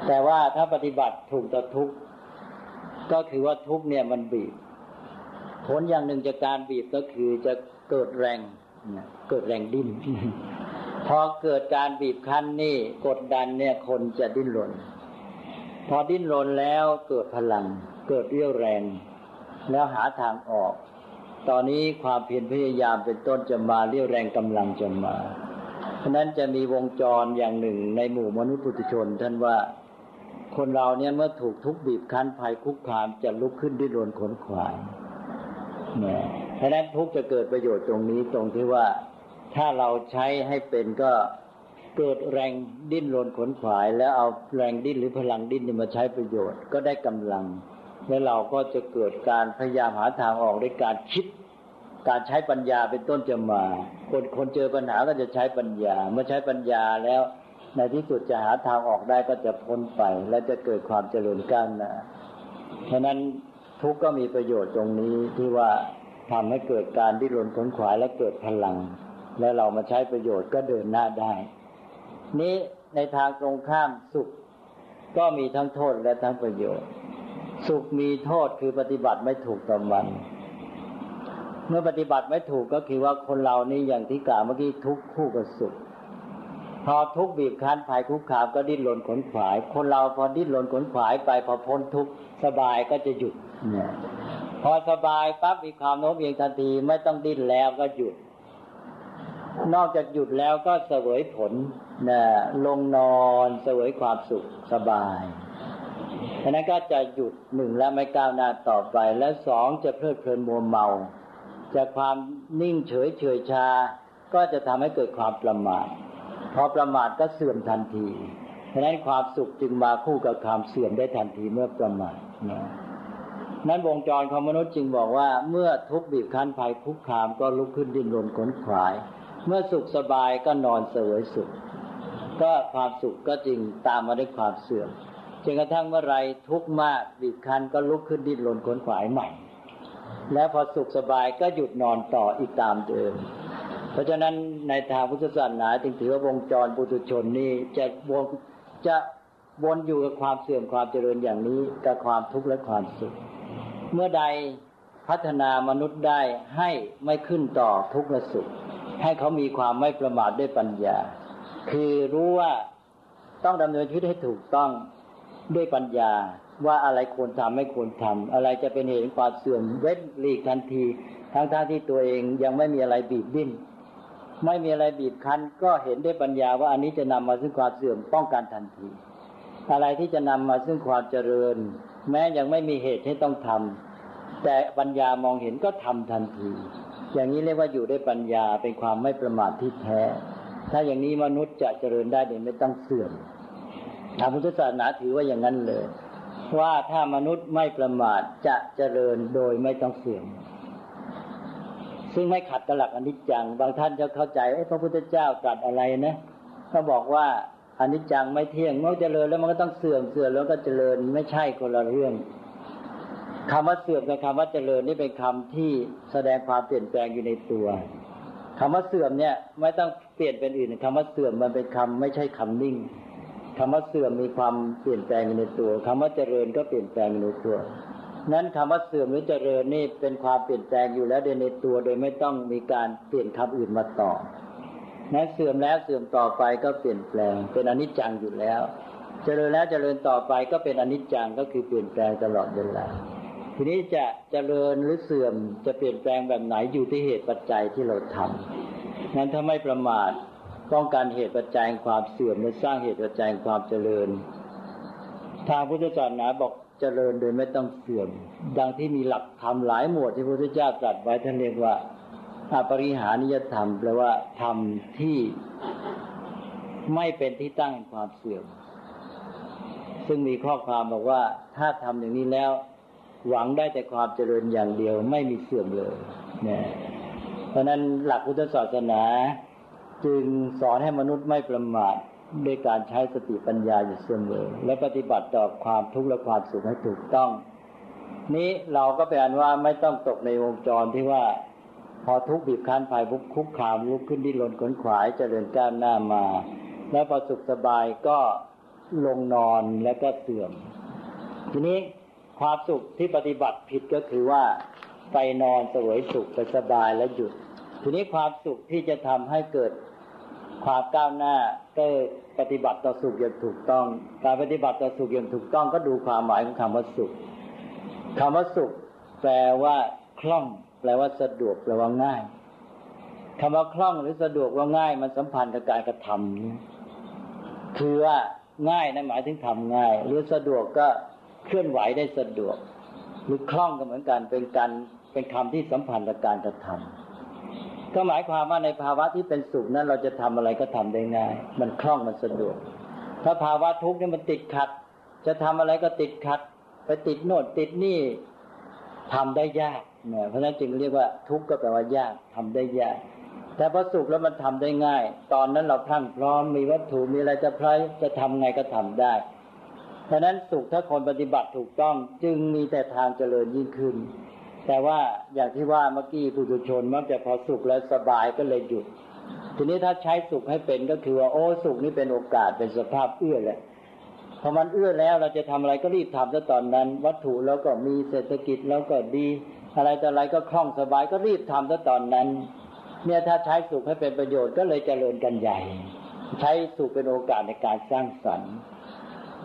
แต่ว่าถ้าปฏิบัติถูกต่อทุกข์ก็คือว่าทุกข์เนี่ยมันบีบ ผลอย่างหนึ่งจากการบีบก็คือจะเกิดแรงเกิดแรงดิ้นพอเกิดการบีบคั้นนี่กดดันเนี่ยคนจะดิ้นรน พอดิ้นรนแล้วเกิดพลัง เกิดเรี่ยวแรง แล้วหาทางออก ตอนนี้ความเพียรพยายามเป็นต้นจะมาเรี่ยวแรงกำลังจะมา เพราะนั้นจะมีวงจรอย่างหนึ่งในหมู่มนุษย์ปุถุชน ท่านว่าคนเราเนี่ยเมื่อถูกทุกบีบคั้นภัยคุกคามจะลุกขึ้นดิ้นรนขนขวาย เพราะนั้นทุกจะเกิดประโยชน์ตรงนี้ตรงที่ว่าถ้าเราใช้ให้เป็นก็เกิดแรงดิ้นรนขนขวาย แล้วเอาแรงดิ้นหรือพลังดิ้นนี่มาใช้ประโยชน์ ก็ได้กำลัง แล้วเราก็จะเกิดการพยายามหาทางออกด้วยการคิด การใช้ปัญญาเป็นต้นจะมา คนคนเจอปัญหาก็จะใช้ปัญญา เมื่อใช้ปัญญาแล้ว ในที่สุดจะหาทางออกได้ก็จะพ้นไป และจะเกิดความเจริญก้าวหน้าฉะนั้น ทุกก็มีประโยชน์ตรงนี้ที่ว่าทำให้เกิดการดิ้นรนขนขวายและเกิดพลัง แล้วเรามาใช้ประโยชน์ก็เดินหน้าได้ นี้ในทางตรงข้ามสุข ก็มีทั้งโทษและทั้งประโยชน์ สุขมีโทษคือปฏิบัติไม่ถูกต่อมันเมื่อปฏิบัติไม่ถูกก็คือว่าคนเรานี่อย่างที่กล่าวเมื่อกี้ทุกข์คู่กับสุข พอทุกบีบคั้นภัยคุกคามก็ดิ้นรนขนขวาย คนเราพอดิ้นรนขนขวายไปพอพ้นทุกสบายก็จะหยุดเนี่ยพอสบายปั๊บมีความโน้มเอียงทันทีไม่ต้องดิ้นแล้วก็หยุด นอกจากหยุดแล้วก็เสวยผลนะลงนอนเสวยความสุขสบายฉะนั้นก็จะหยุดหนึ่งและไม่ก้าวหน้าต่อไป และสองจะเพลิดเพลินมัวเมา จากความนิ่งเฉยเฉยชา ก็จะทำให้เกิดความประมาท พอประมาทก็เสื่อมทันทีฉะนั้นความสุขจึงมาคู่กับความเสื่อมได้ทันทีเมื่อประมาทนะนั้นวงจรของมนุษย์จึงบอกว่า เมื่อทุกบีบคั้นภัยคุกคามก็ลุกขึ้นดิ้นรนขนขวาย เมื่อสุขสบายก็นอนเสวยสุข ก็ความสุขก็จึงตามมาด้วยความเสื่อมจนกระทั่งเมื่อไรทุกข์มากบีบคั้นก็ลุกขึ้นดิ้นรนขนขวายใหม่ แล้วพอสุขสบายก็หยุดนอนต่ออีกตามเดิม เพราะฉะนั้นในทางพุทธศาสนาจึงถือว่าวงจรปุถุชนนี่จะวนจะวนอยู่กับความเสื่อมความเจริญอย่างนี้กับความทุกข์และความสุข เมื่อใดพัฒนามนุษย์ได้ให้ไม่ขึ้นต่อทุกข์และสุข ให้เขามีความไม่ประมาทด้วยปัญญา คือรู้ว่าต้องดำเนินชีวิตให้ถูกต้องด้วยปัญญาว่าอะไรควรทำไม่ควรทำอะไรจะเป็นเหตุความเสื่อมเว้นหลีกทันที ทั้งๆทที่ตัวเองยังไม่มีอะไรบีบบิ้น ไม่มีอะไรบีบคั้น ก็เห็นด้วยปัญญาว่าอันนี้จะนำมาซึ่งความเสื่อมป้องกันทันที อะไรที่จะนำมาซึ่งความเจริญ แม้ยังไม่มีเหตุให้ต้องทำแต่ปัญญามองเห็นก็ทำทันที อย่างนี้เรียกว่าอยู่ได้ปัญญาเป็นความไม่ประมาทที่แท้ ถ้าอย่างนี้มนุษย์จะเจริญได้โดยไม่ต้องเสื่อมทางพุทธศาสนาถือว่าอย่างนั้นเลย ว่าถ้ามนุษย์ไม่ประมาทจะเจริญโดยไม่ต้องเสื่อม ซึ่งไม่ขัดกับหลักอนิจจัง บางท่านจะเข้าใจพระพุทธเจ้าตรัสอะไรนะก็บอกว่าอนิจจังไม่เที่ยงเมื่อเจริญแล้วมันก็ต้องเสื่อมเสื่อมแล้วก็เจริญไม่ใช่คนละเรื่องคำว่าเสื่อมกับคำว่าเจริญนี่เป็นคำที่แสดงความเปลี่ยนแปลงอยู่ในตัวคำว่าเสื่อมเนี่ย ไม่ต้องเปลี่ยนเป็นอื่นคำว่าเสื่อมมันเป็นคำไม่ใช่คำนิ่งคำว่าเสื่อมมีความเปลี่ยนแปลงอยู่ในตัวคำว่าเจริญก็เปลี่ยนแปลงในตัว นั้นคำว่าเสื่อมหรือเจริญนี่เป็นความเปลี่ยนแปลงอยู่แล้วโดยในตัวโดยไม่ต้องมีการเปลี่ยนคำอื่นมาต่อนั้นเสื่อมแล้วเสื่อมต่อไปก็เปลี่ยนแปลง เป็นอนิจจังอยู่แล้ว เจริญแล้วเจริญต่อไปก็เป็นอนิจจังก็คือเปลี่ยนแปลงตลอดเวลาทีนี้จะเจริญหรือเสื่อมจะเปลี่ยนแปลงแบบไหนอยู่ที่เหตุปัจจัยที่เราทำนั้นถ้าไม่ประมาทป้องกันเหตุปัจจัยความเสื่อมและสร้างเหตุปัจจัยความเจริญ ทางพุทธศาสนาบอก เจริญโดยไม่ต้องเสื่อม ดังที่มีหลักธรรมหลายหมวดที่พระพุทธเจ้าตรัสไว้ท่านเรียกว่าอาปริหานิยธรรมแปลว่าธรรมที่ไม่เป็นที่ตั้งแห่งความเสื่อม ซึ่งมีข้อความบอกว่า ถ้าทำอย่างนี้แล้ว หวังได้แต่ความเจริญอย่างเดียวไม่มีเสื่อมเลยเนี่ยเพราะนั้นหลักพุทธศาสนา จึงสอนให้มนุษย์ไม่ประมาท ด้วยการใช้สติปัญญาอยู่เสมอ และปฏิบัติต่อความทุกข์และความสุขให้ถูกต้อง นี้เราก็เป็นว่าไม่ต้องตกในวงจรที่ว่า พอทุกข์บีบคั้นภายบุกคุกขามลุกขึ้นดิ้นรนขนขวายจเจริญก้าวหน้ามา แล้วพอสุขสบายก็ลงนอนแล้วก็เสื่อม ทีนี้ความสุขที่ปฏิบัติผิดก็คือว่าไปนอนสวยสุขไปสบายแล้วหยุด ทีนี้ความสุขที่จะทำให้เกิดความก้าวหน้า ก็ปฏิบัติต่อสุขอย่างถูกต้อง การปฏิบัติต่อสุขอย่างถูกต้องก็ดูความหมายของคำว่าสุขคำว่าสุข แปลว่าคล่อง แปลว่าสะดวกแปลว่าง่ายคำว่าคล่องหรือสะดวกว่าง่าย มันสัมพันธ์กับการกระทำคือว่าง่ายนั้นหมายถึงทำง่าย หรือสะดวกก็เคลื่อนไหวได้สะดวก หรือคล่องก็เหมือนกันเป็นการเป็นคำที่สัมพันธ์กับการกระทำ ก็หมายความว่าในภาวะที่เป็นสุขนั้น เราจะทำอะไรก็ทำได้ง่าย มันคล่องมันสะดวก ถ้าภาวะทุกข์นี่มันติดขัด จะทำอะไรก็ติดขัด ไปติดโน่นติดนี่ทำได้ยากเนี่ยเพราะฉะนั้นจึงเรียกว่าทุกข์ก็แปลว่ายากทำได้ยาก แต่พอสุขแล้วมันทำได้ง่าย ตอนนั้นเราพรั่งพร้อมมีวัตถุมีอะไรจะพร้อยจะทำไงก็ทำได้ เพราะนั้นสุขถ้าคนปฏิบัติถูกต้องจึงมีแต่ทางเจริญยิ่งขึ้น แต่ว่าอย่างที่ว่าเมื่อกี้ผู้ทุชนมักจะพอสุขแล้วสบายก็เลยหยุด ทีนี้ถ้าใช้สุขให้เป็นก็คือว่าโอ้สุขนี่เป็นโอกาสเป็นสภาพเอื้อแหละพอมันเอื้อแล้วเราจะทำอะไรก็รีบทำซะตอนนั้น วัตถุแล้วก็มีเศรษฐกิจแล้วก็ดี อะไรแต่อะไรก็คล่องสบายก็รีบทำซะตอนนั้น เนี่ยถ้าใช้สุขให้เป็นประโยชน์ก็เลยเจริญกันใหญ่ ใช้สุขเป็นโอกาสในการสร้างสรรค์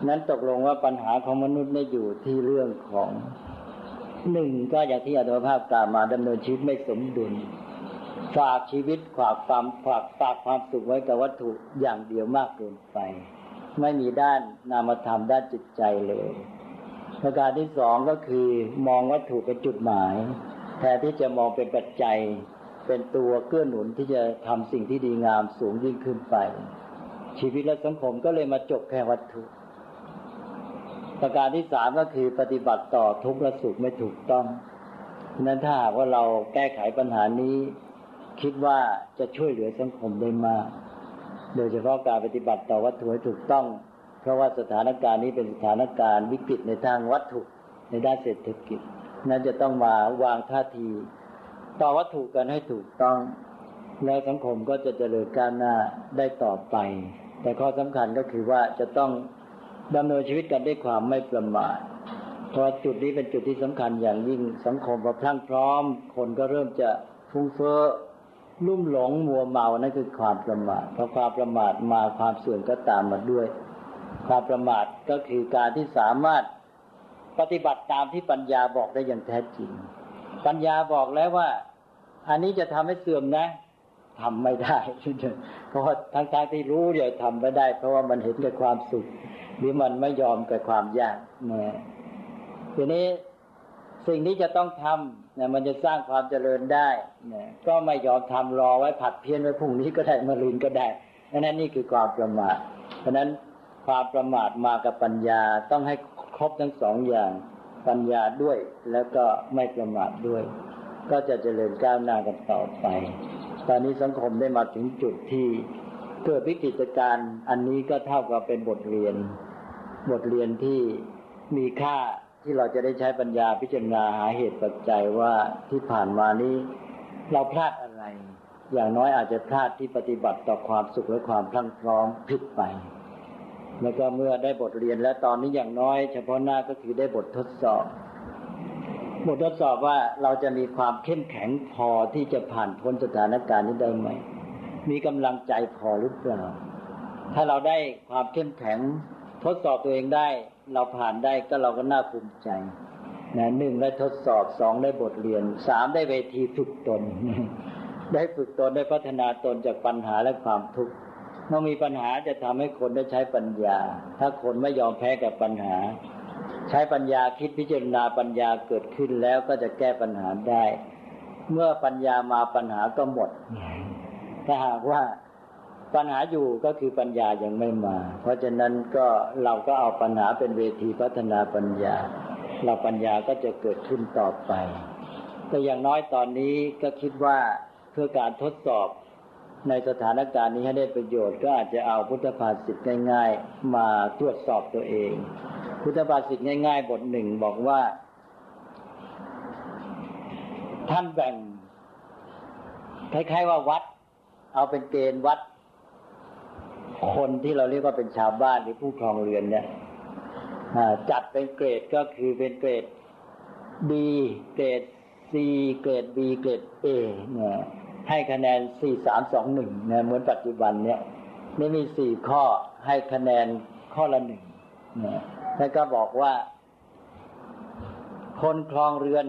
นั้นตกลงว่าปัญหาของมนุษย์ไม่อยู่ที่เรื่องของ หนึ่งก็อย่างที่อาตมภาพกล่าวมาดำเนินชีวิตไม่สมดุล ฝากชีวิตฝากความฝากฝากความสุขไว้กับวัตถุอย่างเดียวมากเกินไป ไม่มีด้านนามธรรมด้านจิตใจเลยประการที่สองก็คือมองวัตถุเป็นจุดหมาย แทนที่จะมองเป็นปัจจัย เป็นตัวเกื้อหนุนที่จะทำสิ่งที่ดีงามสูงยิ่งขึ้นไป ชีวิตและสังคมก็เลยมาจบแค่วัตถุ ประการที่สามก็คือปฏิบัติต่อทุกข์และสุขไม่ถูกต้องนั้นถ้าหากว่าเราแก้ไขปัญหานี้ คิดว่าจะช่วยเหลือสังคมได้มาก โดยเฉพาะการปฏิบัติต่อวัตถุให้ถูกต้อง เพราะว่าสถานการณ์นี้เป็นสถานการณ์วิกฤตในทางวัตถุในด้านเศรษฐกิจ นั้นจะต้องมาวางท่าที ต่อวัตถุกันให้ถูกต้อง แล้วสังคมก็จะเจริญก้าวหน้าได้ต่อไป แต่ข้อสำคัญก็คือว่าจะต้อง ดำเนินชีวิตกันด้วยความไม่ประมาทเพราะจุดนี้เป็นจุดที่สำคัญอย่างยิ่งสังคมพอพลั่งพร้อม คนก็เริ่มจะฟุ้งเฟ้อลุ่มหลงมัวเมานั่นคือความประมาทเพราะความประมาทมาความเสื่อมก็ตามมาด้วย ความประมาทก็คือการที่สามารถปฏิบัติตามที่ปัญญาบอกได้อย่างแท้จริง ปัญญาบอกแล้วว่า อันนี้จะทำให้เสื่อมนะ ทำไม่ได้เพราะว่าทั้งๆทที่รู้เดี๋ยวทำไม่ได้ เพราะว่ามันเห็นกับความสุขหรือมันไม่ยอมกับความยากเนะทีนี้สิ่งที่จะต้องทำเนี่ยมันจะสร้างความเจริญได้เนี่ยก็ไม่ยอมทำรอไว้ผัดเพี้ยนไว้พรุ่งนี้ก็ได้มะรืนก็ได้ดังนั้นนี่คือความประมาทเพราะนั้นความประมาทมากับปัญญาต้องให้ครบทั้งสองอย่างปัญญาด้วยแล้วก็ไม่ประมาทด้วย ก็จะเจริญก้าวหน้ากันต่อไป ตอนนี้สังคมได้มาถึงจุดที่เกิดวิกฤตการณ์อันนี้ก็เท่ากับเป็นบทเรียน บทเรียนที่มีค่าที่เราจะได้ใช้ปัญญาพิจารณาหาเหตุปัจจัยว่าที่ผ่านมานี้ เราพลาดอะไร อย่างน้อยอาจจะพลาดที่ปฏิบัติต่อความสุขและความพลั่งพร้อมผิดไป แล้วก็เมื่อได้บทเรียนแล้วตอนนี้อย่างน้อย เฉพาะหน้าก็คือได้บททดสอบ บททดสอบว่าเราจะมีความเข้มแข็งพอที่จะผ่านพ้นสถานการณ์นี้ได้ไหม มีกำลังใจพอหรือเปล่า ถ้าเราได้ความเข้มแข็งทดสอบตัวเองได้ เราผ่านได้ก็เราก็น่าภูมิใจนะหนึ่งได้ทดสอบสองได้บทเรียนสามได้เวทีฝึกตน ได้ฝึกตนได้พัฒนาตนจากปัญหาและความทุกข์เมื่อมีปัญหาจะทำให้คนได้ใช้ปัญญา ถ้าคนไม่ยอมแพ้กับปัญหา ใช้ปัญญาคิดพิจารณาปัญญาเกิดขึ้นแล้วก็จะแก้ปัญหาได้ เมื่อปัญญามาปัญหาก็หมด ถ้าหากว่าปัญหาอยู่ก็คือปัญญายังไม่มา เพราะฉะนั้นก็เราก็เอาปัญหาเป็นเวทีพัฒนาปัญญา เราปัญญาก็จะเกิดขึ้นต่อไป แต่อย่างน้อยตอนนี้ก็คิดว่าเพื่อการทดสอบ ในสถานการณ์นี้ให้ได้ประโยชน์ก็อาจจะเอาพุทธภาษิตง่าย ๆ มาตรวจสอบตัวเอง พุทธภาษิตง่าย ๆ บทหนึ่งบอกว่า ท่านแบ่งคล้ายๆว่าวัด เอาเป็นเกณฑ์วัด คนที่เราเรียกว่าเป็นชาวบ้านหรือผู้ครองเรือนเนี่ยจัดเป็นเกรดก็คือเป็นเกรด B เกรด C เกรด B เกรด A เนี่ย ให้คะแนนสี่สามสองหนึ่งเนี่ยเหมือนปัจจุบันเนี่ยไม่มีสี่ข้อให้คะแนนข้อละหนึ่งเนี่ยแล้วก็บอกว่า คนคลองเรือน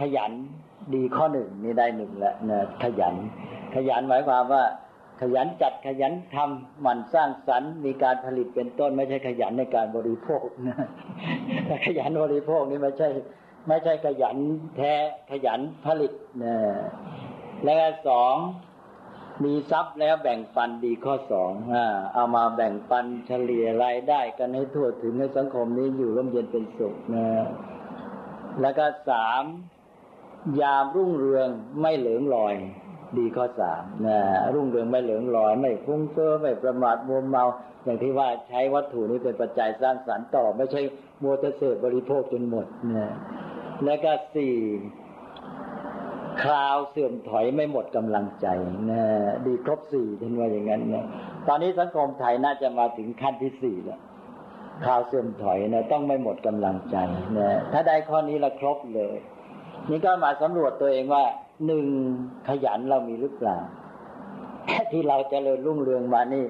ขยันดีข้อหนึ่งนี่ได้หนึ่งแล้วนะขยัน ขยันหมายความว่า ขยันจัดขยันทำหมั่นสร้างสรรค์มีการผลิตเป็นต้น ไม่ใช่ขยันในการบริโภคนะแต่ขยันบริโภคนี่ไม่ใช่ ไม่ใช่ขยันแท้ขยันผลิตนะ แล้วสองมีทรัพย์แล้วแบ่งปันดีข้อสองอ่าเอามาแบ่งปันเฉลี่ยรายได้กันให้ทั่วถึงให้สังคมนี้อยู่ร่มเย็นเป็นสุขนะแล้วก็สามยามรุ่งเรืองไม่เหลืองลอย ดีข้อสามนะรุ่งเรืองไม่เหลืองลอย ไม่ฟุ้งเฟ้อไม่ประมาทมัวเมา อย่างที่ว่าใช้วัตถุนี้เป็นปัจจัยสร้างสรรค์ต่อ ไม่ใช่มัวแต่เสพบริโภคจนหมดนะแล้วก็สี่ คราวเสื่อมถอยไม่หมดกำลังใจนะดีครบสี่ท่านว่าอย่างนั้นนะตอนนี้สังคมไทยน่าจะมาถึงขั้นที่สี่แล้วคราวเสื่อมถอยนะต้องไม่หมดกำลังใจนะถ้าได้ข้อนี้ละครบเลย นี่ก็มาสำรวจตัวเองว่าหนึ่งขยันเรามีหรือเปล่าที่เราจเจริญรุ่งเรืองมานี่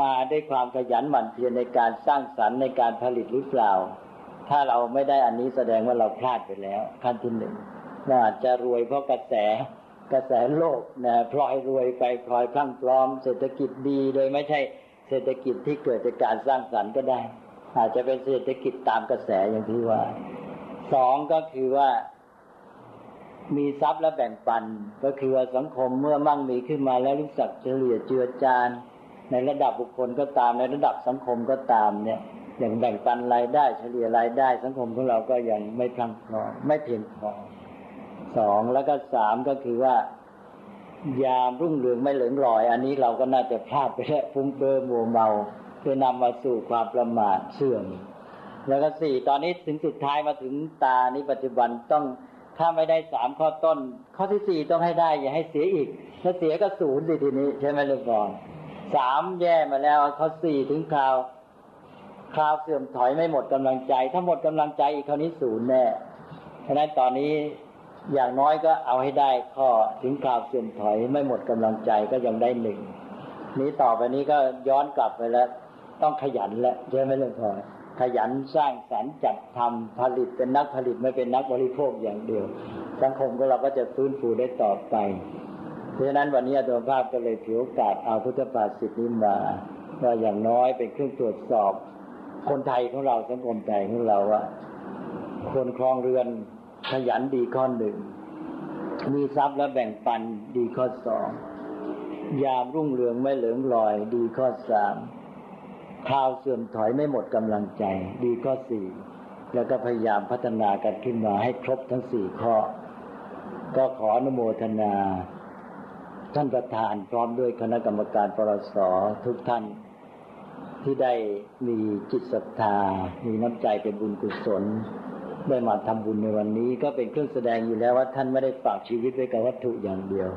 มาด้วยความขยันหมั่นเพียรในการสร้างสรรค์ในการผลิตหรือเปล่า ถ้าเราไม่ได้อันนี้แสดงว่าเราพลาดไปแล้วขั้นที่หนึ่ง ว่าจะรวยเพราะกระแสกระแสโลกนะพลอยรวยไปพลอยพลั่งพร้อม เศรษฐกิจดีโดยไม่ใช่เศรษฐกิจที่เกิดจากการสร้างสรรค์ก็ได้ อาจจะเป็นเศรษฐกิจตามกระแสอย่างที่ว่าสองก็คือว่า มีทรัพย์และแบ่งปัน ก็คือว่าสังคมเมื่อมั่งมีขึ้นมาแล้วรู้จักเฉลี่ยเจือจานในระดับบุคคลก็ตามในระดับสังคมก็ตามเนี่ย อย่างแบ่งปันรายได้ เฉลี่ยรายได้ สังคมของเราก็ยังไม่พลังพอไม่เพียงพอ สองแล้วก็สามก็คือว่ายามรุ่งเรืองไม่เหลืองลอย อันนี้เราก็น่าจะพลาดไปแล้วฟุ้งเฟ้อมัวเมาเพื่อนำมาสู่ความประมาทเสื่อม แล้วก็สี่ตอนนี้ถึงสุดท้ายมาถึงตานี้ปัจจุบันต้องถ้าไม่ได้สามข้อต้น ข้อที่สี่ต้องให้ได้ อย่าให้เสียอีก ถ้าเสียก็ศูนย์สิทีนี้ ใช่ไหมลูกบอลสามแย่มาแล้วข้อสี่ถึงคราว คราวเสื่อมถอยไม่หมดกำลังใจ ถ้าหมดกำลังใจอีกคราวนี้ศูนย์แน่เพราะนั้นตอนนี้ อย่างน้อยก็เอาให้ได้ข้อถึงคราวเสื่อมถอยไม่หมดกำลังใจก็ยังได้หนึ่งนี้ต่อไปนี้ก็ย้อนกลับไปแล้ว ต้องขยันแล้วใช่ไหมลูกบอขยันสร้างสรรค์จัดทำผลิตเป็นนักผลิตไม่เป็นนักบริโภคอย่างเดียว สังคมก็เราก็จะฟื้นฟูได้ต่อไป เพราะฉะนั้นวันนี้อาตมาภาพก็เลยถือโอกาสเอาพุทธภาษิตนี้มาว่าอย่างน้อยเป็นเครื่องตรวจสอบ คนไทยของเราสังคมไทยของเราว่าคนครองเรือน ขยันดีข้อหนึ่ง มีทรัพย์และแบ่งปันดีข้อสองยามรุ่งเรืองไม่เหลืองลอย ดีข้อสามคราวเสื่อมถอยไม่หมดกำลังใจ ดีข้อสี่แล้วก็พยายามพัฒนากันขึ้นมาให้ครบทั้งสี่ข้อ ก็ขออนุโมทนา ท่านประธานพร้อมด้วยคณะกรรมการปรสทุกท่าน ที่ได้มีจิตศรัทธา มีน้ำใจเป็นบุญกุศล ได้มาทำบุญในวันนี้ ก็เป็นเครื่องแสดงอยู่แล้วว่าท่านไม่ได้ฝากชีวิตไว้กับวัตถุอย่างเดียว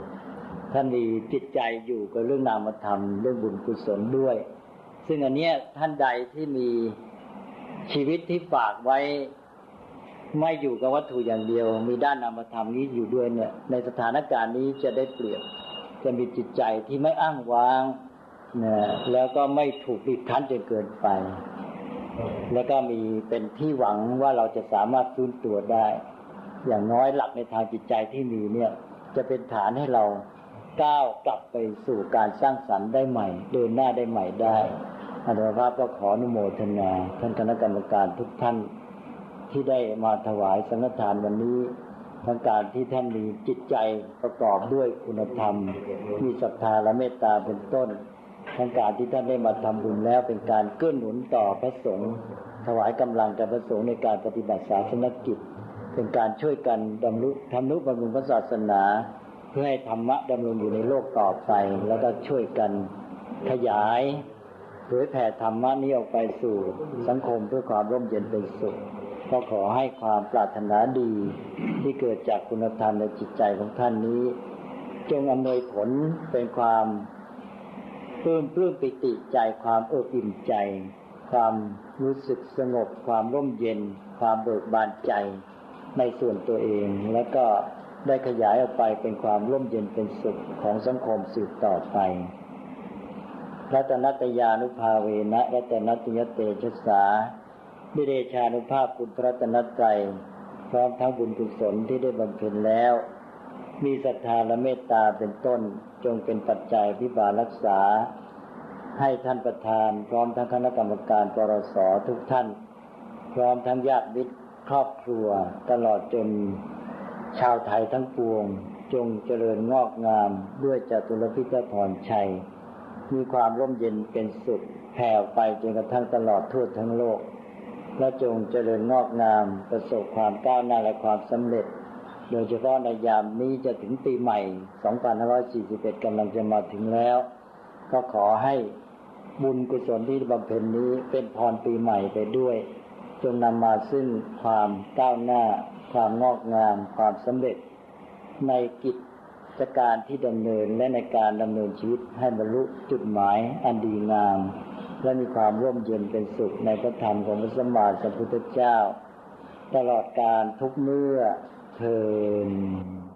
ท่านมีจิตใจอยู่กับเรื่องนามธรรม เรื่องบุญกุศลด้วย ซึ่งอันเนี้ยท่านใดที่มีชีวิตที่ฝากไว้ไม่อยู่กับวัตถุอย่างเดียว มีด้านนามธรรมนี้อยู่ด้วยเนี่ย ในสถานการณ์นี้จะได้เปรียบจะมีจิตใจที่ไม่อ้างว้างนะแล้วก็ไม่ถูกบีบคั้นจนเกินไป แล้วก็มีเป็นที่หวังว่าเราจะสามารถฟื้นตัวได้ อย่างน้อยหลักในทางจิตใจที่มีเนี่ย จะเป็นฐานให้เราก้าวกลับไปสู่การสร้างสรรค์ได้ใหม่ เดินหน้าได้ใหม่ได้อาตมาภาพก็ขออนุโมทนาท่านคณะกรรมการทุกท่านที่ได้มาถวายสังฆทานวันนี้ทั้งการที่ท่านมีจิตใจประกอบด้วยคุณธรรม มีศรัทธาและเมตตาเป็นต้น ทั้งการที่ท่านได้มาทำบุญแล้วเป็นการเกื้อหนุนต่อพระสงฆ์ถวายกำลังกับพระสงฆ์ในการปฏิบัติศาสนกิจ เป็นการช่วยกันดำรุทำนุบำรุงพระศาสนา เพื่อให้ธรรมะดำรงอยู่ในโลกต่อไป แล้วก็ช่วยกันขยายเผยแผ่ธรรมะนี้ออกไปสู่สังคมเพื่อความร่มเย็นเป็นสุขก็ขอให้ความปรารถนาดีที่เกิดจากคุณธรรมในจิตใจของท่านนี้ จงอำนวยผลเป็นความ ปลื้มปลื้มปิติใจความเอิบอิ่มใจ ความรู้สึกสงบ ความร่มเย็น ความเบิกบานใจ ในส่วนตัวเอง แล้วก็ได้ขยายออกไปเป็นความร่มเย็นเป็นสุขของสังคมสืบต่อไปรัตนัตยานุภาเวนะรัตนัตยเตชะสาดิเดชานุภาพกุตรัตนตรัยพร้อมทั้งบุญกุศลที่ได้บำเพ็ญแล้ว มีศรัทธาและเมตตาเป็นต้นจงเป็นปัจจัยพิบาลรักษา ให้ท่านประธาน พร้อมทั้งคณะกรรมการปรสทุกท่าน พร้อมทั้งญาติมิตรครอบครัว ตลอดจนชาวไทยทั้งปวง จงเจริญงอกงามด้วยจตุรพิจพรชัย มีความร่มเย็นเป็นสุดแผ่ไปจนกระทั่งตลอดทั่วทั้งโลกและจงเจริญงอกงามประสบความก้าวหน้าและความสำเร็จ โดยเฉพาะในยามนี้จะถึงปีใหม่ 2541กำลังจะมาถึงแล้ว ก็ขอให้บุญกุศลที่บำเพ็ญนี้เป็นพรปีใหม่ไปด้วย จงนำมาซึ่งความก้าวหน้า ความงอกงาม ความสำเร็จ ในกิจการที่ดำเนินและในการดำเนินชีวิตให้บรรลุจุดหมายอันดีงาม และมีความร่มเย็นเป็นสุขในพระธรรมของพระสัมมาสัมพุทธเจ้า ตลอดการทุกเมื่อ ทิน